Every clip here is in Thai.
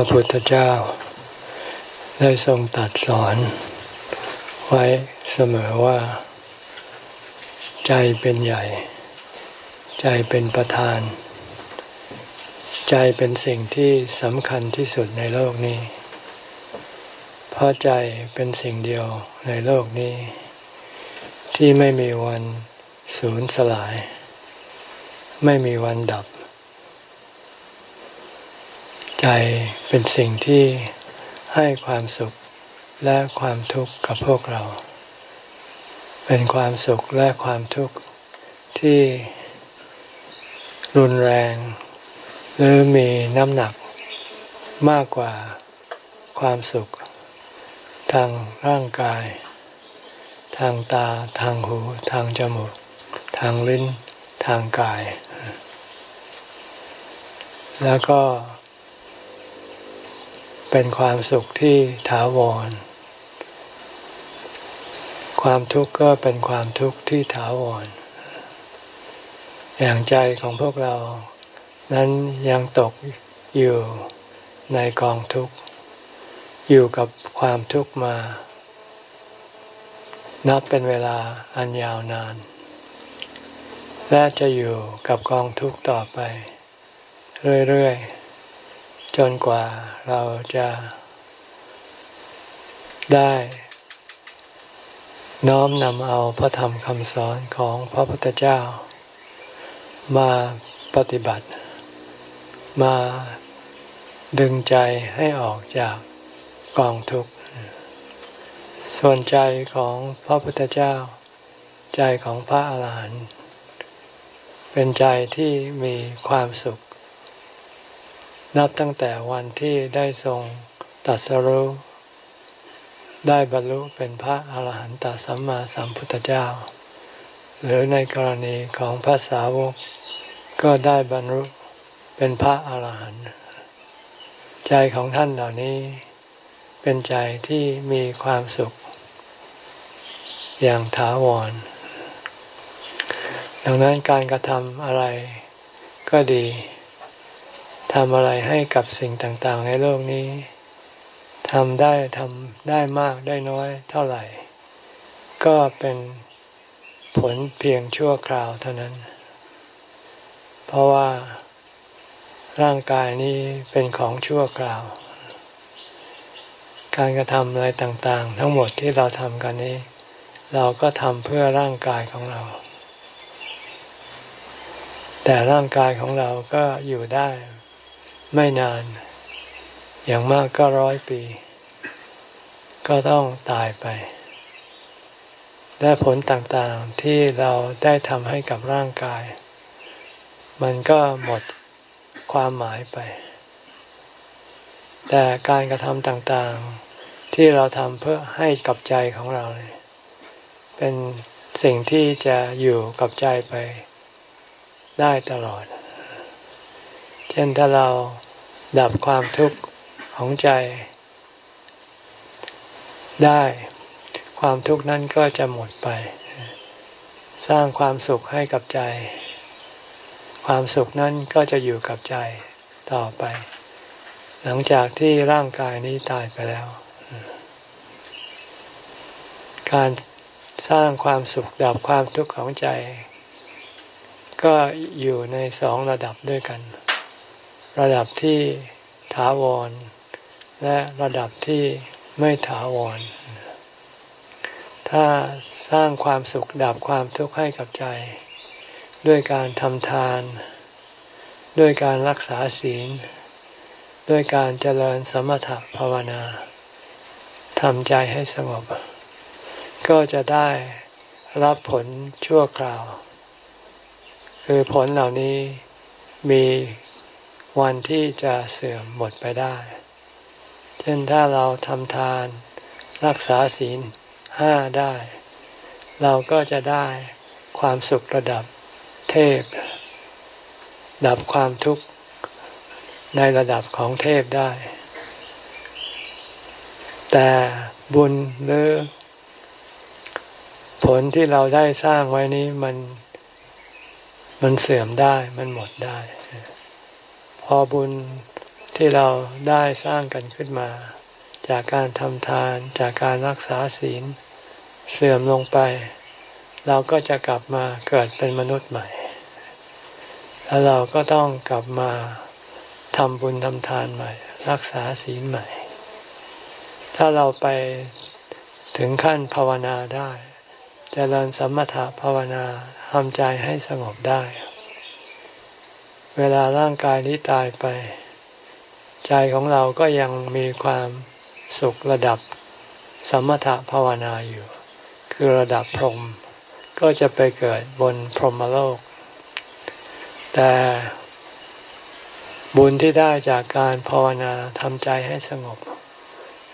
ระพุทธเจ้า ได้ทรงตัดสอน ไว้เสมอว่า ใจเป็นใหญ่ ใจเป็นประธาน ใจเป็นสิ่งที่สำคัญที่สุดในโลกนี้ เพราะใจเป็นสิ่งเดียวในโลกนี้ ที่ไม่มีวันสูญสลาย ไม่มีวันดับ ใจเป็นสิ่งที่ให้ความสุขและความทุกข์กับพวกเรา เป็นความสุขและความทุกข์ที่รุนแรง หรือมีน้ำหนักมากกว่าความสุข ทางร่างกาย ทางตา ทางหู ทางจมูก ทางลิ้น ทางกาย แล้วก็ เป็นความสุขที่ถาวร ความทุกข์ก็เป็นความทุกข์ที่ถาวร อย่างใจของพวกเรา นั้นยังตกอยู่ในกองทุกข์ อยู่กับความทุกข์มา นับเป็นเวลาอันยาวนาน และจะอยู่กับกองทุกข์ต่อไป เรื่อยๆ จนกว่าเราจะได้ น้อมนำเอาพระธรรมคำสอนของพระพุทธเจ้า มาปฏิบัติ มาดึงใจให้ออกจากกองทุกข์ ส่วนใจของพระพุทธเจ้า ใจของพระอาหารหันต์เป็นใจที่มีความสุข นับตั้งแต่วันที่ได้ทรงตัดสรุได้บรรลุเป็นพระอาหารหันตสัมมาสัมพุทธเจ้า หรือในกรณีของพระสาวก ก็ได้บรรลุเป็นพระอาหารหันต์ใจของท่านเหล่านี้ เป็นใจที่มีความสุข อย่างถาวร ดังนั้นการกระทำอะไรก็ดี ทำอะไรให้กับสิ่งต่างๆ ในโลกนี้ทำได้ทำได้มากได้น้อยเท่าไหร่ ก็เป็นผลเพียงชั่วคราวเท่านั้น เพราะว่าร่างกายนี้เป็นของชั่วคราว การกระทำอะไรต่างๆ ทั้งหมดที่เราทำกันนี้ เราก็ทำเพื่อร่างกายของเรา แต่ร่างกายของเราก็อยู่ได้ ไม่นาน อย่างมากก็ร้อยปี ก็ต้องตายไป และผลต่างๆที่เราได้ทำให้กับร่างกาย มันก็หมดความหมายไป แต่การกระทำต่างๆที่เราทำเพื่อให้กับใจของเรา เป็นสิ่งที่จะอยู่กับใจไปได้ตลอด เช่นถ้าเราดับความทุกข์ของใจได้ ความทุกข์นั้นก็จะหมดไป สร้างความสุขให้กับใจ ความสุขนั้นก็จะอยู่กับใจต่อไป หลังจากที่ร่างกายนี้ตายไปแล้ว การสร้างความสุขดับความทุกข์ของใจ ก็อยู่ในสองระดับด้วยกัน ระดับที่ถาวร และระดับที่ไม่ถาวร ถ้าสร้างความสุขดับความทุกข์ให้กับใจ ด้วยการทำทาน ด้วยการรักษาศีล ด้วยการเจริญสมถะภาวนาทำใจให้สงบ ก็จะได้รับผลชั่วคราว คือผลเหล่านี้มี วันที่จะเสื่อมหมดไปได้ เช่นถ้าเราทำทานรักษาศีลห้าได้ เราก็จะได้ความสุขระดับเทพ ดับความทุกข์ในระดับของเทพได้ แต่บุญหรือ ผลที่เราได้สร้างไว้นี้มันมันเสื่อมได้มันหมดได้ อบุญที่เราได้สร้างกันขึ้นมา จากการทำทานจากการรักษาศีล เสื่อมลงไป เราก็จะกลับมาเกิดเป็นมนุษย์ใหม่ แล้วเราก็ต้องกลับมาทำบุญทำทานใหม่ รักษาศีลใหม่ ถ้าเราไปถึงขั้นภาวนาได้จเจริญสมถะภาวนาทำใจให้สงบได้ เวลาร่างกายนี้ตายไป ใจของเราก็ยังมีความสุขระดับสมถะภาวนาอยู่ คือระดับพรหมก็จะไปเกิดบนพรหมโลก แต่บุญที่ได้จากการภาวนาทำใจให้สงบ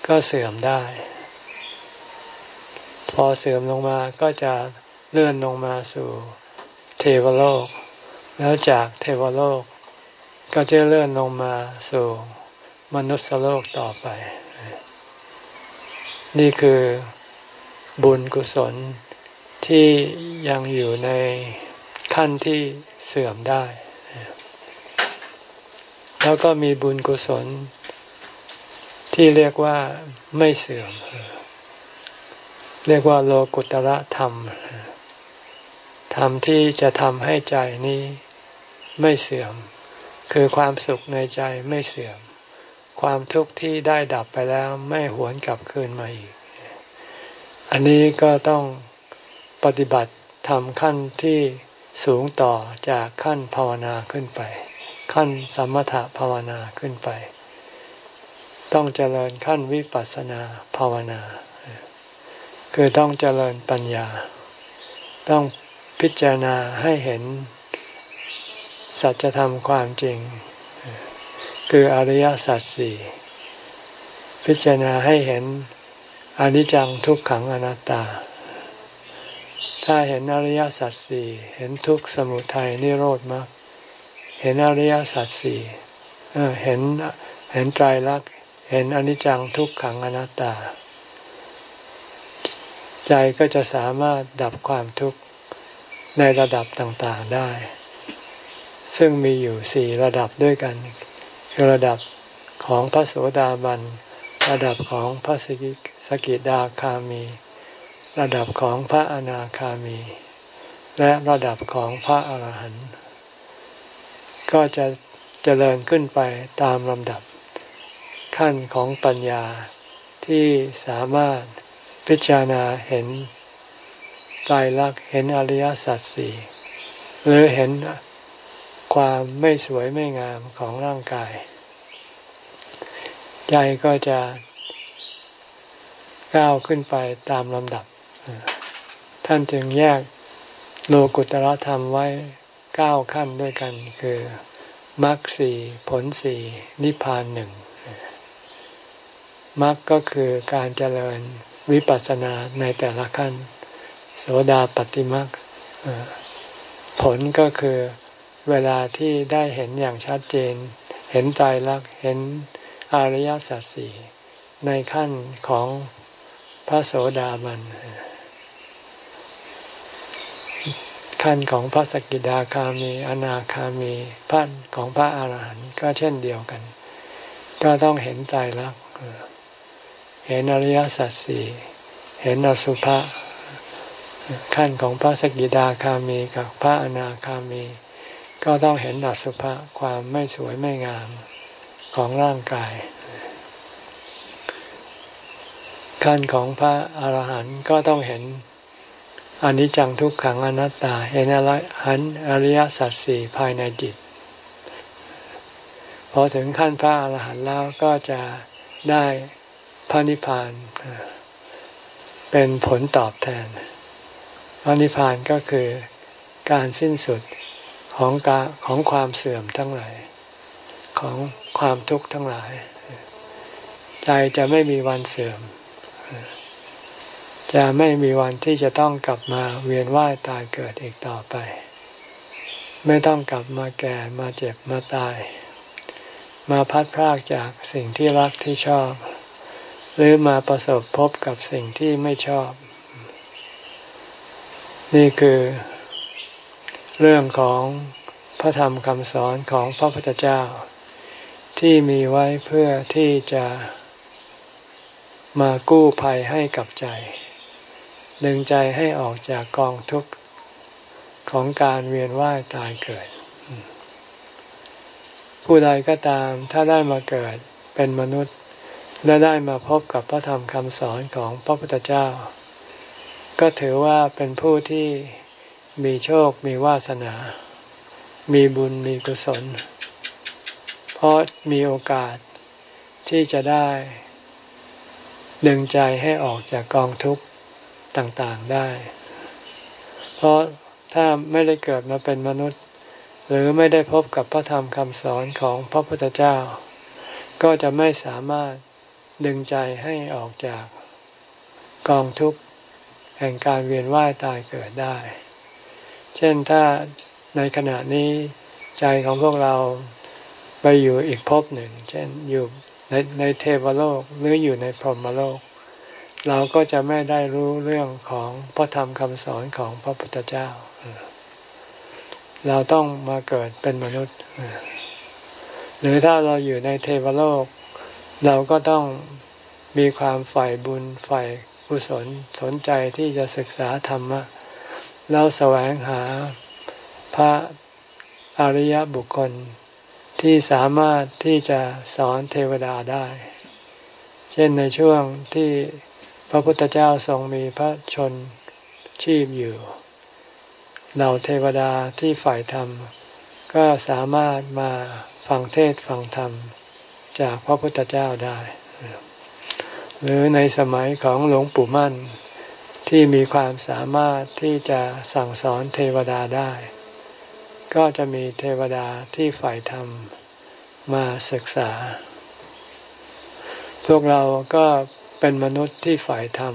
ก็เสื่อมได้ พอเสื่อมลงมาก็จะเลื่อนลงมาสู่เทวโลก แล้วจากเทวโลกก็จะเลื่อนลงมาสู่มนุษยโลกต่อไป นี่คือบุญกุศลที่ยังอยู่ในขั้นที่เสื่อมได้ แล้วก็มีบุญกุศล ที่เรียกว่าไม่เสื่อม เรียกว่าโลกุตระธรรม ธรรมที่จะทำให้ใจนี้ ไม่เสื่อม คือความสุขในใจไม่เสื่อม ความทุกข์ที่ได้ดับไปแล้วไม่หวนกลับคืนมาอีก อันนี้ก็ต้องปฏิบัติทำขั้นที่สูงต่อจากขั้นภาวนาขึ้นไป ขั้นสมถะภาวนาขึ้นไป ต้องเจริญขั้นวิปัสสนาภาวนา คือต้องเจริญปัญญา ต้องพิจารณาให้เห็น สัจธรรมความจริง คืออริยสัจสี่พิจารณาให้เห็นอนิจจังทุกขังอนัตตา ถ้าเห็นอริยสัจสี่เห็นทุกสมุทัยนิโรธมรรคเห็นอริยสัจสี่เห็นเห็นไตรลักษณ์เห็นอนิจจังทุกขังอนัตตา ใจก็จะสามารถดับความทุกข์ในระดับต่างๆได้ ซึ่งมีอยู่สี่ระดับด้วยกัน คือระดับของพระโสดาบัน ระดับของพระสกิดาคามี ระดับของพระอนาคามี และระดับของพระอาหารหันต์ก็จะเจริญขึ้นไปตามลำดับขั้นของปัญญาที่สามารถพิจารณาเห็นใจรักเห็นอริยสัจสี่หรือเห็น ความไม่สวยไม่งามของร่างกาย ใจก็จะก้าวขึ้นไปตามลำดับ ท่านจึงแยกโลกุตระธรรมไว้เก้าขั้นด้วยกันคือมรรคสี่ผลสี่นิพพานหนึ่งมรรคก็คือการเจริญวิปัสสนาในแต่ละขั้น โสดาปฏิมรรคผลก็คือ เวลาที่ได้เห็นอย่างชัดเจน เห็นตายรักเห็นอริยสัจสี่ในขั้นของพระโสดาบัน ขั้นของพระสกิดาคามี อนาคามีพันของพระอาหารหันต์ก็เช่นเดียวกัน ก็ต้องเห็นใจรักเห็นอริยสัจสี่เห็นอสุภะขั้นของพระสกิดาคามีกับพระอนาคามี ก็ต้องเห็นอสุภะความไม่สวยไม่งามของร่างกาย ขั้นของพระอาหารหันต์ก็ต้องเห็นอนิจจังทุกขังอนัตตา เห็นอะไรหันอริยสัจสี่ภายในจิต พอถึงขั้นพระอรหันต์แล้วก็จะได้พระนิพพาน เป็นผลตอบแทน พระนิพพานก็คือการสิ้นสุด ของกาของความเสื่อมทั้งหลายของความทุกข์ทั้งหลาย ใจจะไม่มีวันเสื่อม จะไม่มีวันที่จะต้องกลับมาเวียนว่ายตายเกิดอีกต่อไป ไม่ต้องกลับมาแก่มาเจ็บมาตาย มาพัดพรากจากสิ่งที่รักที่ชอบ หรือมาประสบพบกับสิ่งที่ไม่ชอบ นี่คือ เรื่องของพระธรรมคำสอนของพระพุทธเจ้า ที่มีไว้เพื่อที่จะมากู้ภัยให้กับใจ ดึงใจให้ออกจากกองทุกข์ของการเวียนว่ายตายเกิด ผู้ใดก็ตามถ้าได้มาเกิดเป็นมนุษย์ และได้มาพบกับพระธรรมคำสอนของพระพุทธเจ้า ก็ถือว่าเป็นผู้ที่ มีโชคมีวาสนา มีบุญมีกุศล เพราะมีโอกาสที่จะได้ ดึงใจให้ออกจากกองทุกข์ต่างๆได้ เพราะถ้าไม่ได้เกิดมาเป็นมนุษย์ หรือไม่ได้พบกับพระธรรมคำสอนของพระพุทธเจ้า ก็จะไม่สามารถดึงใจให้ออกจากกองทุกข์แห่งการเวียนว่ายตายเกิดได้ เช่นถ้าในขณะนี้ใจของพวกเราไปอยู่อีกภพหนึ่ง เช่นอยู่ในในเทวโลกหรืออยู่ในพรหมโลก เราก็จะไม่ได้รู้เรื่องของพระธรรมคำสอนของพระพุทธเจ้า เราต้องมาเกิดเป็นมนุษย์ หรือถ้าเราอยู่ในเทวโลก เราก็ต้องมีความใฝ่บุญใฝ่กุศลสนใจที่จะศึกษาธรรมะ เราแสวงหาพระอริยบุคคลที่สามารถที่จะสอนเทวดาได้ เช่นในช่วงที่พระพุทธเจ้าทรงมีพระชนชีพอยู่ เหล่าเทวดาที่ฝ่ายธรรม ก็สามารถมาฟังเทศฟังธรรมจากพระพุทธเจ้าได้ หรือในสมัยของหลวงปู่มั่น ที่มีความสามารถที่จะสั่งสอนเทวดาได้ ก็จะมีเทวดาที่ฝ่ายธรรมมาศึกษา พวกเราก็เป็นมนุษย์ที่ฝ่ายธรรม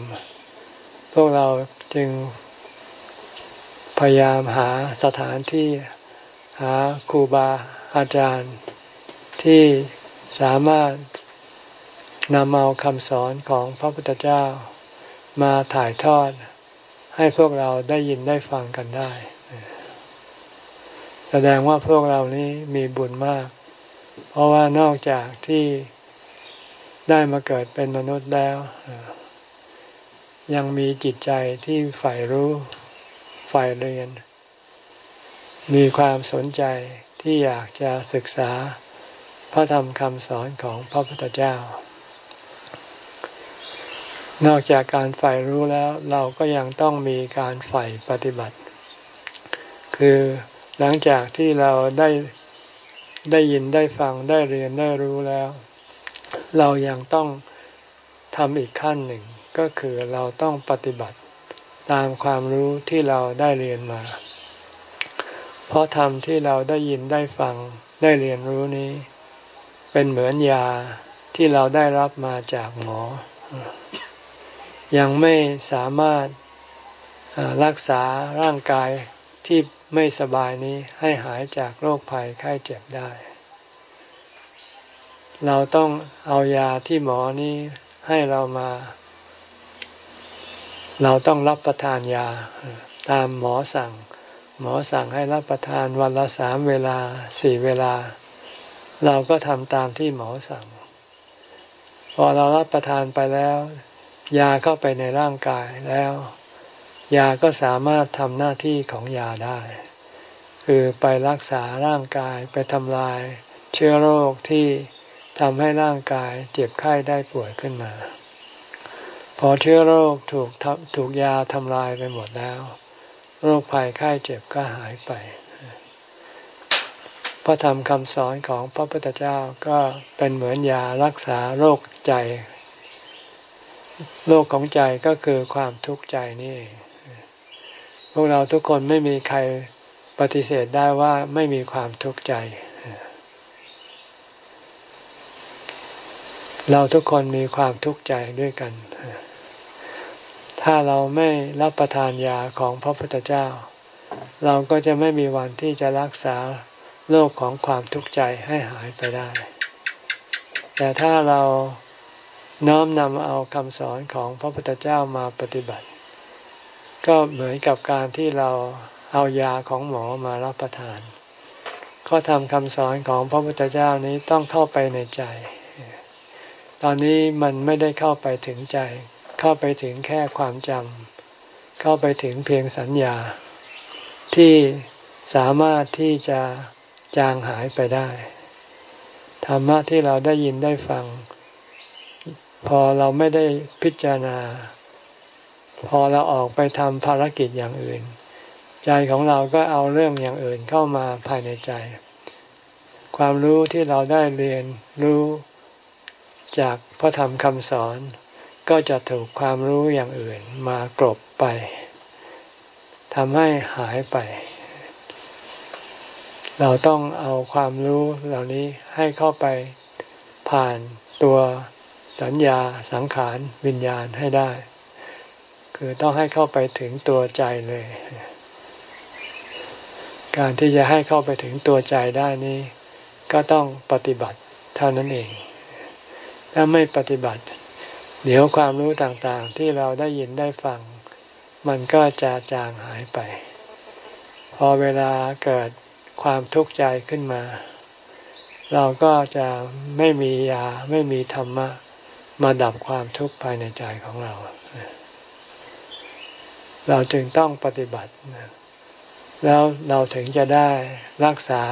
พวกเราจึงพยายามหาสถานที่หาครูบาอาจารย์ที่สามารถนำเอาคำสอนของพระพุทธเจ้า มาถ่ายทอดให้พวกเราได้ยินได้ฟังกันได้ แสดงว่าพวกเรานี้มีบุญมาก เพราะว่านอกจากที่ได้มาเกิดเป็นมนุษย์แล้ว ยังมีจิตใจที่ใฝ่รู้ใฝ่เรียน มีความสนใจที่อยากจะศึกษาพระธรรมคำสอนของพระพุทธเจ้า นอกจากการใฝ่รู้แล้วเราก็ยังต้องมีการใฝ่ปฏิบัติ คือหลังจากที่เราได้ได้ยินได้ฟังได้เรียนได้รู้แล้ว เรายังต้องทำอีกขั้นหนึ่ง ก็คือเราต้องปฏิบัติตามความรู้ที่เราได้เรียนมา เพราะธรรมที่เราได้ยินได้ฟังได้เรียนรู้นี้ เป็นเหมือนยาที่เราได้รับมาจากหมอ ยังไม่สามารถรักษาร่างกายที่ไม่สบายนี้ให้หายจากโรคภัยไข้เจ็บได้ เราต้องเอายาที่หมอนี้ให้เรามา เราต้องรับประทานยาตามหมอสั่ง หมอสั่งให้รับประทานวันละสามเวลาสี่เวลา เราก็ทำตามที่หมอสั่ง พอเรารับประทานไปแล้ว ยาเข้าไปในร่างกายแล้ว ยาก็สามารถทำหน้าที่ของยาได้ คือไปรักษาร่างกายไปทำลาย เชื้อโรคที่ทำให้ร่างกายเจ็บไข้ได้ป่วยขึ้นมา พอเชื้อโรคถูกถูกยาทำลายไปหมดแล้ว โรคภัยไข้เจ็บก็หายไปพระธรรมคำสอนของพระพุทธเจ้าก็เป็นเหมือนยารักษาโรคใจ โรคของใจก็คือความทุกข์ใจนี่ พวกเราทุกคนไม่มีใครปฏิเสธได้ว่าไม่มีความทุกข์ใจ เราทุกคนมีความทุกข์ใจด้วยกัน ถ้าเราไม่รับประทานยาของพระพุทธเจ้า เราก็จะไม่มีวันที่จะรักษาโรคของความทุกข์ใจให้หายไปได้ แต่ถ้าเรา น้อมนำเอาคำสอนของพระพุทธเจ้ามาปฏิบัติ ก็เหมือนกับการที่เราเอายาของหมอมารับประทาน ข้อธรรมคำสอนของพระพุทธเจ้านี้ต้องเข้าไปในใจ ตอนนี้มันไม่ได้เข้าไปถึงใจ เข้าไปถึงแค่ความจำเข้าไปถึงเพียงสัญญา ที่สามารถที่จะจางหายไปได้ ธรรมะที่เราได้ยินได้ฟัง พอเราไม่ได้พิจารณา พอเราออกไปทำภารกิจอย่างอื่น ใจของเราก็เอาเรื่องอย่างอื่นเข้ามาภายในใจ ความรู้ที่เราได้เรียนรู้จากพระธรรมคำสอน ก็จะถูกความรู้อย่างอื่นมากรบไปทำให้หายไป เราต้องเอาความรู้เหล่านี้ให้เข้าไปผ่านตัว สัญญาสังขารวิญญาณให้ได้ คือต้องให้เข้าไปถึงตัวใจเลย การที่จะให้เข้าไปถึงตัวใจได้นี้ ก็ต้องปฏิบัติเท่านั้นเอง ถ้าไม่ปฏิบัติ เดี๋ยวความรู้ต่างๆ ที่เราได้ยินได้ฟัง มันก็จะจางหายไป พอเวลาเกิดความทุกข์ใจขึ้นมา เราก็จะไม่มียาไม่มีธรรมะ มาดับความทุกข์ภายในใจของเรา เราจึงต้องปฏิบัติ แล้วเราถึงจะได้รักษา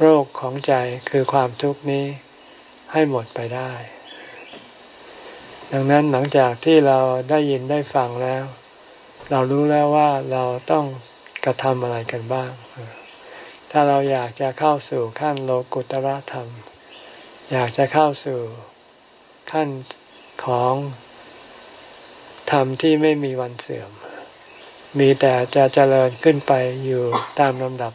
โรคของใจคือความทุกข์นี้ให้หมดไปได้ ดังนั้นหลังจากที่เราได้ยินได้ฟังแล้ว เรารู้แล้วว่าเราต้องกระทำอะไรกันบ้าง ถ้าเราอยากจะเข้าสู่ขั้นโลกุตระธรรม อยากจะเข้าสู่ ขั้นของธรรมที่ไม่มีวันเสื่อม มีแต่จะเจริญขึ้นไปอยู่ตามลำดับ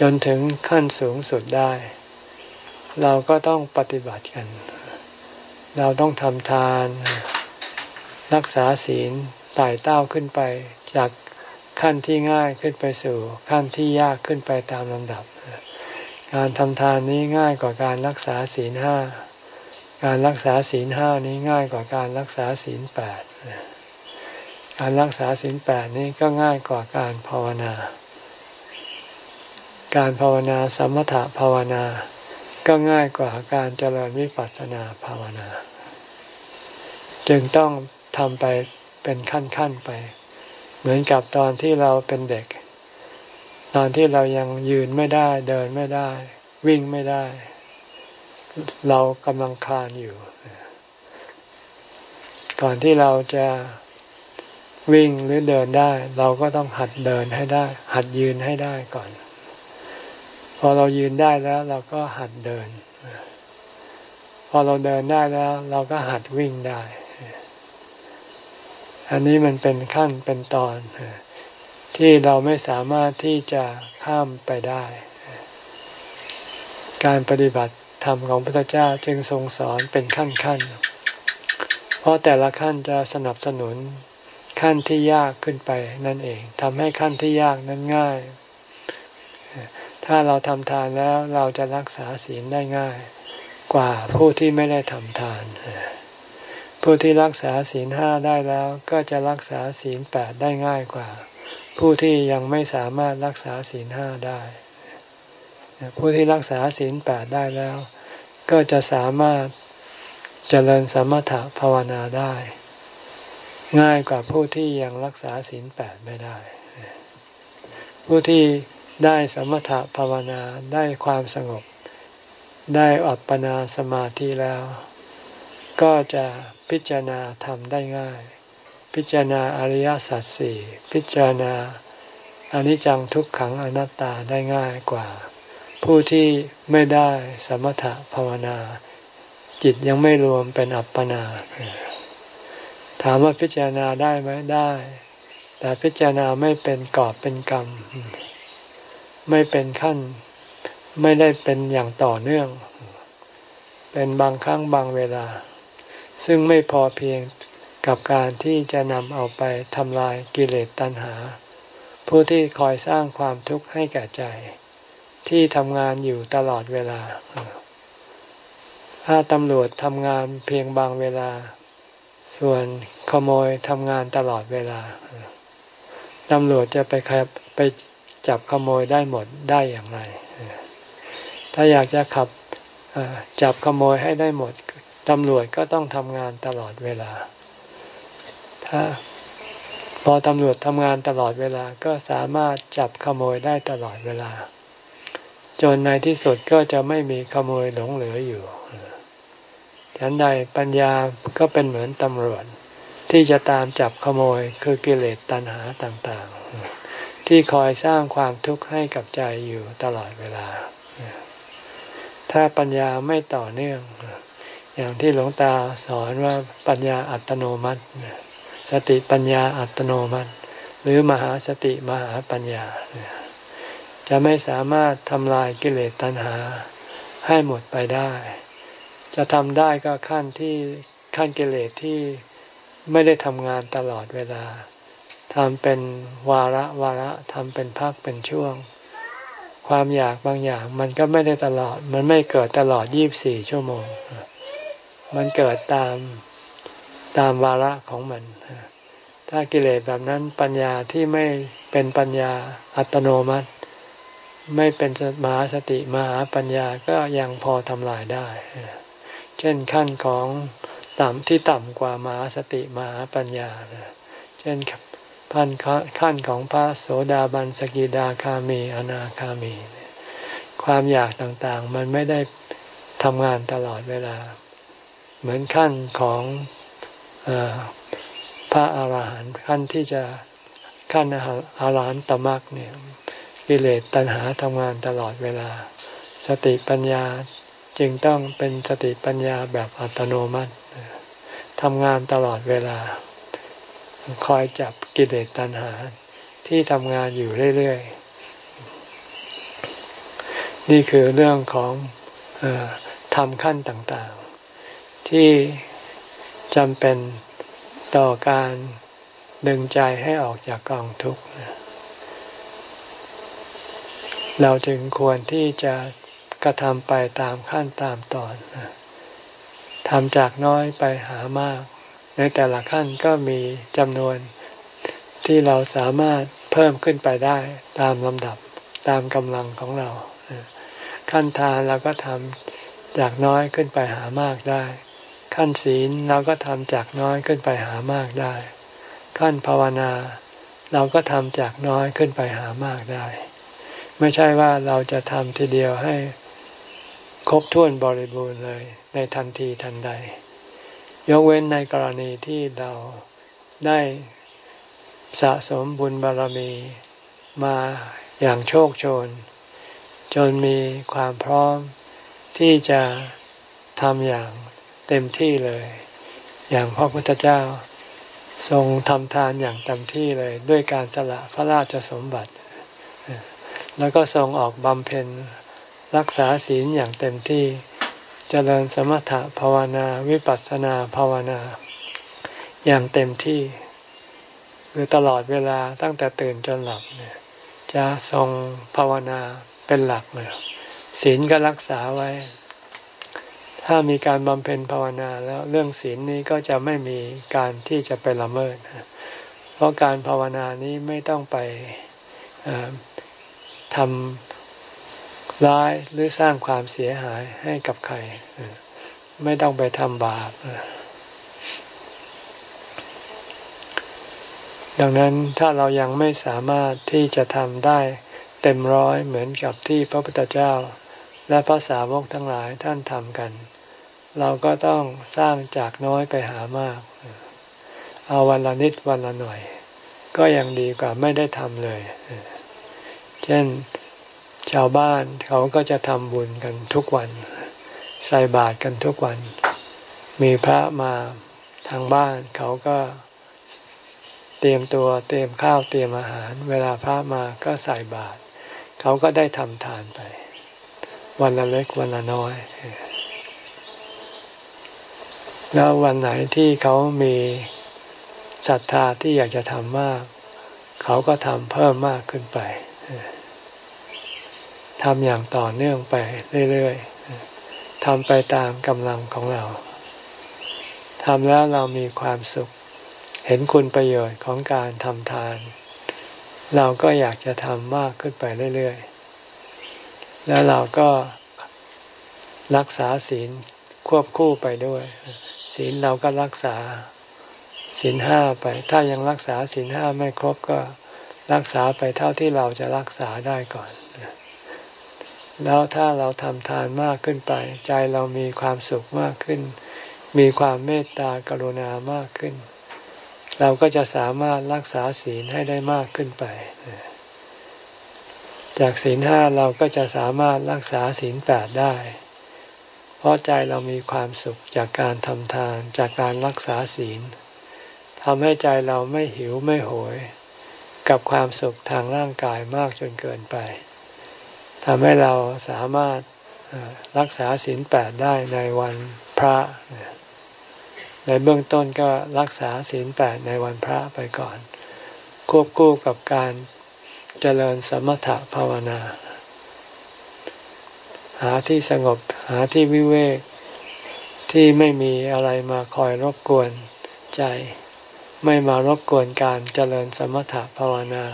จนถึงขั้นสูงสุดได้ เราก็ต้องปฏิบัติกัน เราต้องทำทาน รักษาศีลไต่เต้าขึ้นไป จากขั้นที่ง่ายขึ้นไปสู่ ขั้นที่ยากขึ้นไปตามลำดับ การทำทานนี้ง่ายกว่าการรักษาศีลห้า การรักษาศีลห้านี้ง่ายกว่าการรักษาศีลแปดการรักษาศีลแปดนี้ก็ง่ายกว่าการภาวนา การภาวนาสมถะภาวนา ก็ง่ายกว่าการเจริญวิปัสสนาภาวนา จึงต้องทำไปเป็นขั้นๆไป เหมือนกับตอนที่เราเป็นเด็ก ตอนที่เรายังยืนไม่ได้เดินไม่ได้ วิ่งไม่ได้ เรากำลังคลานอยู่ ก่อนที่เราจะวิ่งหรือเดินได้ เราก็ต้องหัดเดินให้ได้ หัดยืนให้ได้ก่อน พอเรายืนได้แล้ว เราก็หัดเดิน พอเราเดินได้แล้ว เราก็หัดวิ่งได้ อันนี้มันเป็นขั้นเป็นตอนที่เราไม่สามารถที่จะข้ามไปได้ การปฏิบัติ ธรรมของพระพุทธเจ้าจึงทรงสอนเป็นขั้นขั้นเพราะแต่ละขั้นจะสนับสนุนขั้นที่ยากขึ้นไปนั่นเองทำให้ขั้นที่ยากนั้นง่าย ถ้าเราทำทานแล้วเราจะรักษาศีลได้ง่าย กว่าผู้ที่ไม่ได้ทำทาน ผู้ที่รักษาศีลห้าได้แล้วก็จะรักษาศีลแปดได้ง่ายกว่า ผู้ที่ยังไม่สามารถรักษาศีลห้าได้ ผู้ที่รักษาศีลแปดได้แล้ว ก็จะสามารถเจริญสมถะภาวนาได้ ง่ายกว่าผู้ที่ยังรักษาศีลแปดไม่ได้ ผู้ที่ได้สมถะภาวนาได้ความสงบ ได้อัปปนาสมาธิแล้ว ก็จะพิจารณาทำได้ง่าย พิจารณาอริยสัจสี่พิจารณาอนิจจังทุกขังอนัตตาได้ง่ายกว่า ผู้ที่ไม่ได้สมถะภาวนา จิตยังไม่รวมเป็นอัปปนา ถามว่าพิจารณาได้ไหมได้ แต่พิจารณาไม่เป็นกอบเป็นกรรม ไม่เป็นขั้น ไม่ได้เป็นอย่างต่อเนื่อง เป็นบางครั้งบางเวลา ซึ่งไม่พอเพียงกับการที่จะนำเอาไปทำลายกิเลสตัณหา ผู้ที่คอยสร้างความทุกข์ให้แก่ใจ ที่ทำงานอยู่ตลอดเวลา ถ้าตำรวจทำงานเพียงบางเวลา ส่วนขโมยทำงานตลอดเวลา ตำรวจจะไปขับไปจับขโมยได้หมดได้อย่างไร ถ้าอยากจะขับจับขโมยให้ได้หมด ตำรวจก็ต้องทำงานตลอดเวลา ถ้าพอตำรวจทำงานตลอดเวลาก็สามารถจับขโมยได้ตลอดเวลา จนในที่สุดก็จะไม่มีขโมยหลงเหลืออยู่ฉันใดปัญญาก็เป็นเหมือนตำรวจ ที่จะตามจับขโมยคือกิเลสตัณหาต่างๆ ที่คอยสร้างความทุกข์ให้กับใจอยู่ตลอดเวลา ถ้าปัญญาไม่ต่อเนื่อง อย่างที่หลวงตาสอนว่าปัญญาอัตโนมัติ สติปัญญาอัตโนมัติ หรือมหาสติมหาปัญญา จะไม่สามารถทำลายกิเลสตัณหาให้หมดไปได้ จะทำได้ก็ขั้นที่ขั้นกิเลสที่ไม่ได้ทำงานตลอดเวลาทำเป็นวาระวาระทำเป็นพักเป็นช่วง ความอยากบางอย่างมันก็ไม่ได้ตลอด มันไม่เกิดตลอดยี่บสี่ชั่วโมง มันเกิดตามตามวาระของมัน ถ้ากิเลสแบบนั้นปัญญาที่ไม่เป็นปัญญาอัตโนมัติ ไม่เป็นมหาสติมหาปัญญาก็ยังพอทำลายได้ เช่นขั้นของต่ำที่ต่ำกว่ามหาสติมหาปัญญา เช่นพันขั้นของพระโสดาบันสกิดาคามีอนาคามี ความอยากต่างๆ มันไม่ได้ทำงานตลอดเวลา เหมือนขั้นของพระอาหารหันต์ขั้นที่จะขั้นอาหารหันตมักเนี่ย กิเลสตัณหาทำงานตลอดเวลา สติปัญญาจึงต้องเป็นสติปัญญาแบบอัตโนมัติทำงานตลอดเวลา คอยจับกิเลสตัณหาที่ทำงานอยู่เรื่อยๆ นี่คือเรื่องของอทำขั้นต่างๆ ที่จำเป็นต่อการดึงใจให้ออกจากกองทุกข์ เราจึงควรที่จะกระทำไปตามขั้นตามตอนทำจากน้อยไปหามาก ในแต่ละขั้นก็มีจำนวนที่เราสามารถเพิ่มขึ้นไปได้ตามลำดับตามกำลังของเรา ขั้นทานเราก็ทำจากน้อยขึ้นไปหามากได้ ขั้นศีลเราก็ทำจากน้อยขึ้นไปหามากได้ ขั้นภาวนา เราก็ทำจากน้อยขึ้นไปหามากได้ ไม่ใช่ว่าเราจะทำทีเดียวให้ครบถ้วนบริบูรณ์เลย ในทันทีทันใด ยกเว้นในกรณีที่เราได้สะสมบุญบารมีมาอย่างโชคโชน จนมีความพร้อมที่จะทำอย่างเต็มที่เลย อย่างพระพุทธเจ้าทรงทำทานอย่างเต็มที่เลย ด้วยการสละพระราชสมบัติ แล้วก็ทรงออกบำเพ็ญรักษาศีลอย่างเต็มที่จเจริญสมถะภาวนาวิปัสสนาภาวนา อย่างเต็มที่คือตลอดเวลาตั้งแต่ตื่นจนหลับเนี่ยจะทรงภาวนาเป็นหลักเลยศีลก็รักษาไว้ ถ้ามีการบำเพ็ญภาวนาแล้วเรื่องศีลนี้ก็จะไม่มีการที่จะไปละเมิด เพราะการภาวนานี้ไม่ต้องไป ทำร้ายหรือสร้างความเสียหายให้กับใคร ไม่ต้องไปทำบาป ดังนั้นถ้าเรายังไม่สามารถที่จะทำได้เต็มร้อยเหมือนกับที่พระพุทธเจ้า และพระสาวกทั้งหลายท่านทำกัน เราก็ต้องสร้างจากน้อยไปหามาก เอาวันละนิดวันละหน่อย ก็ยังดีกว่าไม่ได้ทำเลย เช่นชาวบ้านเขาก็จะทำบุญกันทุกวัน ใส่บาตรกันทุกวัน มีพระมาทางบ้าน เขาก็เตรียมตัวเตรียมข้าวเตรียมอาหาร เวลาพระมาก็ใส่บาตรเขาก็ได้ทำทานไป วันละเล็กวันละน้อย แล้ววันไหนที่เขามีศรัทธาที่อยากจะทำมาก เขาก็ทำเพิ่มมากขึ้นไป ทำอย่างต่อเนื่องไปเรื่อยๆทำไปตามกำลังของเราทำแล้วเรามีความสุข เห็นคุณประโยชน์ของการทำทาน เราก็อยากจะทำมากขึ้นไปเรื่อยๆ แล้วเราก็รักษาศีลควบคู่ไปด้วย ศีลเราก็รักษาศีลห้าไป ถ้ายังรักษาศีลห้าไม่ครบก็รักษาไปเท่าที่เราจะรักษาได้ก่อน แล้วถ้าเราทำทานมากขึ้นไป ใจเรามีความสุขมากขึ้น มีความเมตตากรุณามากขึ้น เราก็จะสามารถรักษาศีลให้ได้มากขึ้นไป จากศีลห้าเราก็จะสามารถรักษาศีลแปดได้ เพราะใจเรามีความสุขจากการทำทานจากการรักษาศีลทำให้ใจเราไม่หิวไม่โหย กับความสุขทางร่างกายมากจนเกินไป ทำให้เราสามารถรักษาศีลแปดได้ในวันพระ ในเบื้องต้นก็รักษาศีลแปดในวันพระไปก่อน ควบคู่กับการเจริญสมถะภาวนา หาที่สงบหาที่วิเวกที่ไม่มีอะไรมาคอยรบกวนใจ ไม่มารบกวนการเจริญสมถะภาวนา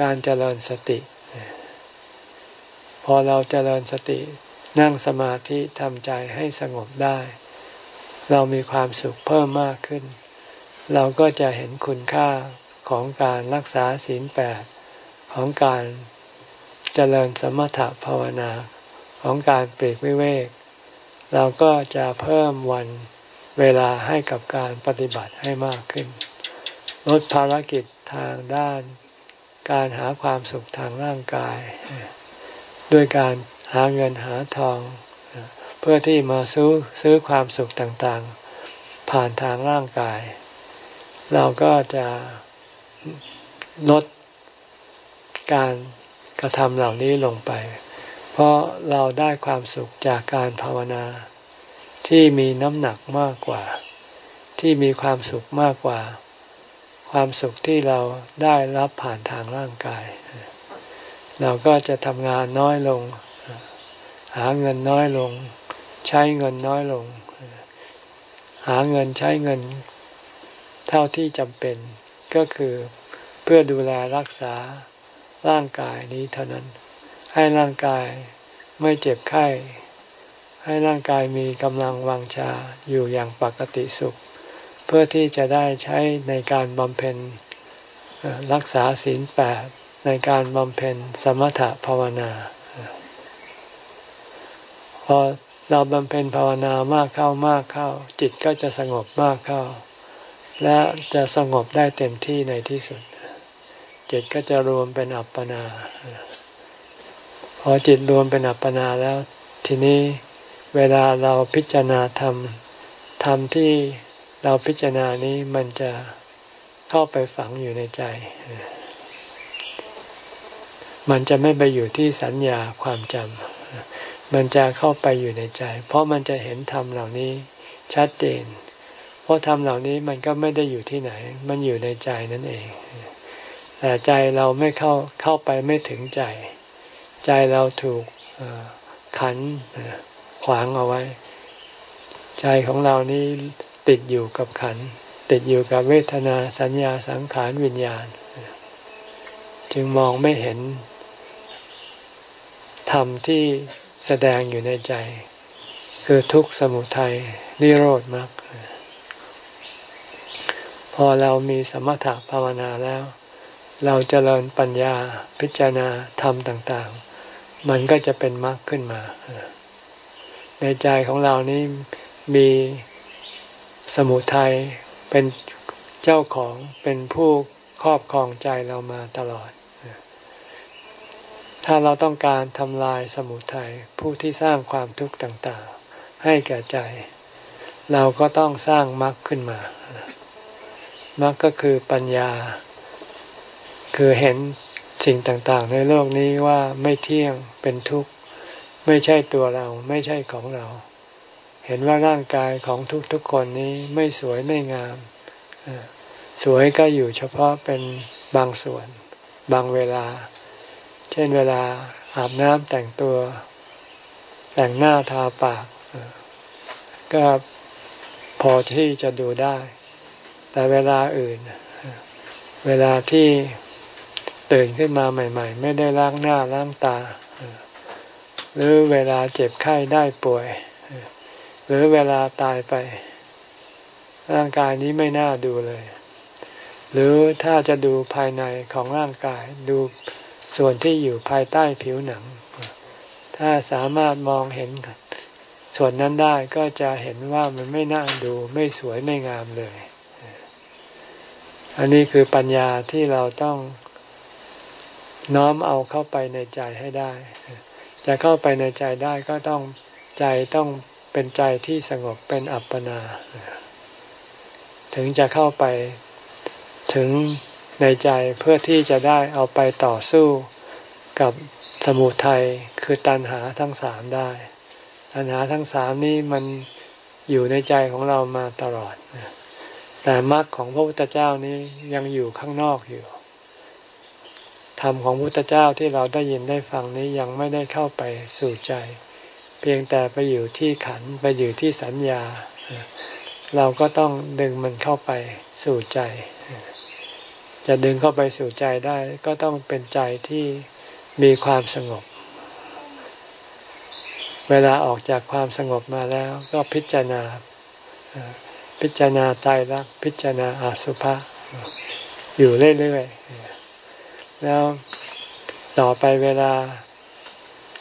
การเจริญสติ พอเราเจริญสตินั่งสมาธิทำใจให้สงบได้ เรามีความสุขเพิ่มมากขึ้น เราก็จะเห็นคุณค่าของการรักษาศีลแปดของการเจริญสมถะภาวนาของการเปรกวิเวก เราก็จะเพิ่มวันเวลาให้กับการปฏิบัติให้มากขึ้น ลดภารกิจทางด้าน การหาความสุขทางร่างกาย ด้วยการหาเงินหาทอง เพื่อที่มาซื้อซื้อความสุขต่างๆ ผ่านทางร่างกาย เราก็จะลดการกระทำเหล่านี้ลงไป เพราะเราได้ความสุขจากการภาวนา ที่มีน้ำหนักมากกว่า ที่มีความสุขมากกว่า ความสุขที่เราได้รับผ่านทางร่างกาย เราก็จะทำงานน้อยลง หาเงินน้อยลง ใช้เงินน้อยลง หาเงินใช้เงินเท่าที่จำเป็นก็คือเพื่อดูแลรักษาร่างกายนี้เท่านั้น ให้ร่างกายไม่เจ็บไข้ ให้ร่างกายมีกำลังวังชาอยู่อย่างปกติสุข เพื่อที่จะได้ใช้ในการบำเพ็ญรักษาศีลแปด ในการบำเพ็ญสมถะภาวนา พอเราบำเพ็ญภาวนามากเข้ามากเข้า จิตก็จะสงบมากเข้า และจะสงบได้เต็มที่ในที่สุด จิตก็จะรวมเป็นอัปปนา พอจิตรวมเป็นอัปปนาแล้ว ทีนี้เวลาเราพิจารณาธรรมธรรมที่เราพิจารณานี้มันจะเข้าไปฝังอยู่ในใจ มันจะไม่ไปอยู่ที่สัญญาความจำมันจะเข้าไปอยู่ในใจ เพราะมันจะเห็นธรรมเหล่านี้ชัดเจน เพราะธรรมเหล่านี้มันก็ไม่ได้อยู่ที่ไหน มันอยู่ในใจนั่นเอง แต่ใจเราไม่เข้าเข้าไปไม่ถึงใจ ใจเราถูกขันขวางเอาไว้ ใจของเรานี้ติดอยู่กับขัน ติดอยู่กับเวทนาสัญญาสังขารวิญญาณ จึงมองไม่เห็น ธรรมที่แสดงอยู่ในใจ คือทุกข์สมุทัยนิโรธมรรคพอเรามีสมถะภาวนาแล้ว เราจเจริญปัญญาพิจารณาธรรมต่างๆ มันก็จะเป็นมรรคขึ้นมา ในใจของเรานี้มีสมุทัยเป็นเจ้าของเป็นผู้ครอบครองใจเรามาตลอด ถ้าเราต้องการทำลายสมุทัยผู้ที่สร้างความทุกข์ต่างๆ ให้แก่ใจ เราก็ต้องสร้างมรรคขึ้นมามรรคก็คือปัญญา คือเห็นสิ่งต่างๆ ในโลกนี้ว่าไม่เที่ยงเป็นทุกข์ ไม่ใช่ตัวเราไม่ใช่ของเรา เห็นว่าร่างกายของทุกๆคนนี้ไม่สวยไม่งามสวยก็อยู่เฉพาะเป็นบางส่วน บางเวลา ช่นเวลาอาบน้ำแต่งตัว แต่งหน้าทาปาก ก็พอที่จะดูได้ แต่เวลาอื่น เวลาที่ตื่นขึ้นมาใหม่ ๆ ไม่ได้ล้างหน้าล้างตา หรือเวลาเจ็บไข้ได้ป่วย หรือเวลาตายไป ร่างกายนี้ไม่น่าดูเลย หรือถ้าจะดูภายในของร่างกายดู ส่วนที่อยู่ภายใต้ผิวหนัง ถ้าสามารถมองเห็น ส่วนนั้นได้ก็จะเห็นว่ามันไม่น่าดูไม่สวยไม่งามเลย อันนี้คือปัญญาที่เราต้องน้อมเอาเข้าไปในใจให้ได้ จะเข้าไปในใจได้ก็ต้องใจต้องเป็นใจที่สงบเป็นอัปปนา ถึงจะเข้าไปถึง ในใจเพื่อที่จะได้เอาไปต่อสู้กับสมุทัยคือตัณหาทั้งสามได้ ตัณหาทั้งสามนี้มันอยู่ในใจของเรามาตลอด แต่มรรคของพระพุทธเจ้านี้ยังอยู่ข้างนอกอยู่ธรรมของพุทธเจ้าที่เราได้ยินได้ฟังนี้ยังไม่ได้เข้าไปสู่ใจ เพียงแต่ไปอยู่ที่ขันไปอยู่ที่สัญญา เราก็ต้องดึงมันเข้าไปสู่ใจ จะดึงเข้าไปสู่ใจได้ก็ต้องเป็นใจที่มีความสงบ เวลาออกจากความสงบมาแล้วก็พิจารณา พิจารณาตายรักพิจารณาอาสุภะอยู่เรื่อยๆ แล้วต่อไปเวลา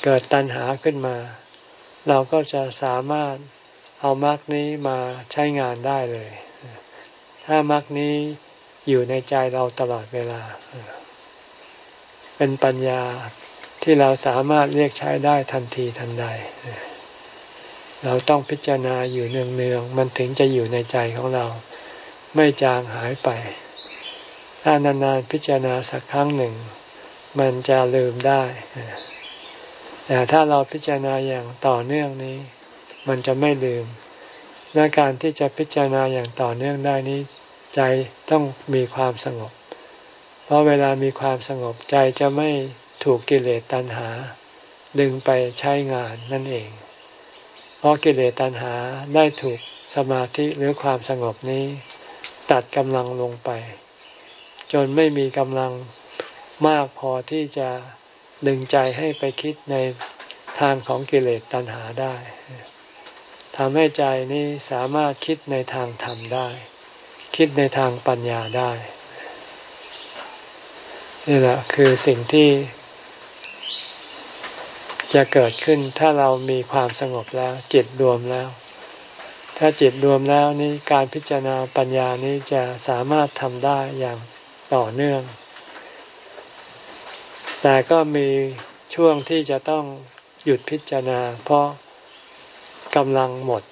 เกิดตัณหาขึ้นมา เราก็จะสามารถเอามรรคนี้มาใช้งานได้เลย ถ้ามรรคนี้ อยู่ในใจเราตลอดเวลา เป็นปัญญาที่เราสามารถเรียกใช้ได้ทันทีทันใด เราต้องพิจารณาอยู่เนืองๆมันถึงจะอยู่ในใจของเรา ไม่จางหายไป ถ้านานๆพิจารณาสักครั้งหนึ่ง มันจะลืมได้แต่ถ้าเราพิจารณาอย่างต่อเนื่องนี้ มันจะไม่ลืมและการที่จะพิจารณาอย่างต่อเนื่องได้นี้ ใจต้องมีความสงบ เพราะเวลามีความสงบใจจะไม่ถูกกิเลสตัณหา ดึงไปใช้งานนั่นเอง เพราะกิเลสตัณหาได้ถูกสมาธิหรือความสงบนี้ ตัดกำลังลงไป จนไม่มีกำลังมากพอที่จะดึงใจให้ไปคิดในทางของกิเลสตัณหาได้ทำให้ใจนี้สามารถคิดในทางธรรมได้ คิดในทางปัญญาได้นี่แหละคือสิ่งที่ จะเกิดขึ้นถ้าเรามีความสงบแล้ว จิตรวมแล้ว ถ้าจิตรวมแล้วนี้การพิจารณาปัญญานี้จะสามารถทำได้อย่างต่อเนื่อง แต่ก็มีช่วงที่จะต้องหยุดพิจารณา เพราะกำลังหมด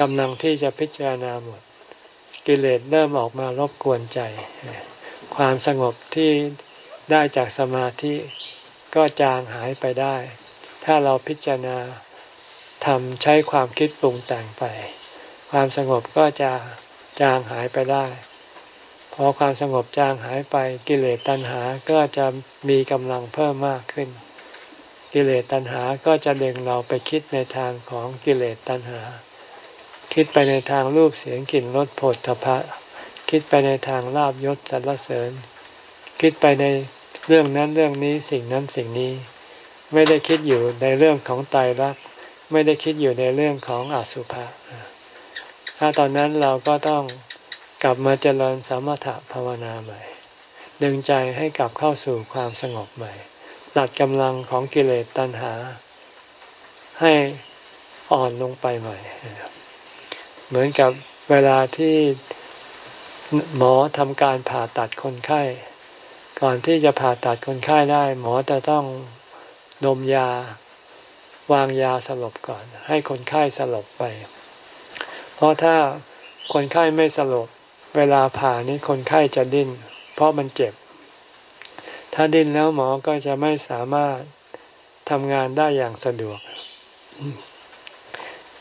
กำลังที่จะพิจารณาหมด กิเลสเริ่มออกมารบกวนใจ ความสงบที่ได้จากสมาธิก็จางหายไปได้ ถ้าเราพิจารณาทำใช้ความคิดปรุงแต่งไป ความสงบก็จะจางหายไปได้ พอความสงบจางหายไปกิเลสตัณหาก็จะมีกำลังเพิ่มมากขึ้น กิเลสตัณหาก็จะเดึงเราไปคิดในทางของกิเลสตัณหา คิดไปในทางรูปเสียงกลิ่นรสผลทพะ คิดไปในทางลาบยศสรรเสริญ คิดไปในเรื่องนั้นเรื่องนี้สิ่งนั้นสิ่งนี้ ไม่ได้คิดอยู่ในเรื่องของตายรัก ไม่ได้คิดอยู่ในเรื่องของอสุภะถ้าตอนนั้นเราก็ต้องกลับมาเจริญสมถะภาวนาใหม่ ดึงใจให้กลับเข้าสู่ความสงบใหม่ตัดกำลังของกิเลสตัณหา ให้อ่อนลงไปใหม่ เหมือนกับเวลาที่หมอทำการผ่าตัดคนไข้ ก่อนที่จะผ่าตัดคนไข้ได้ หมอจะต้องดมยาวางยาสลบก่อน ให้คนไข้สลบไป เพราะถ้าคนไข้ไม่สลบ เวลาผ่านี้คนไข้จะดิ้น เพราะมันเจ็บ ถ้าดิ้นแล้วหมอก็จะไม่สามารถทำงานได้อย่างสะดวก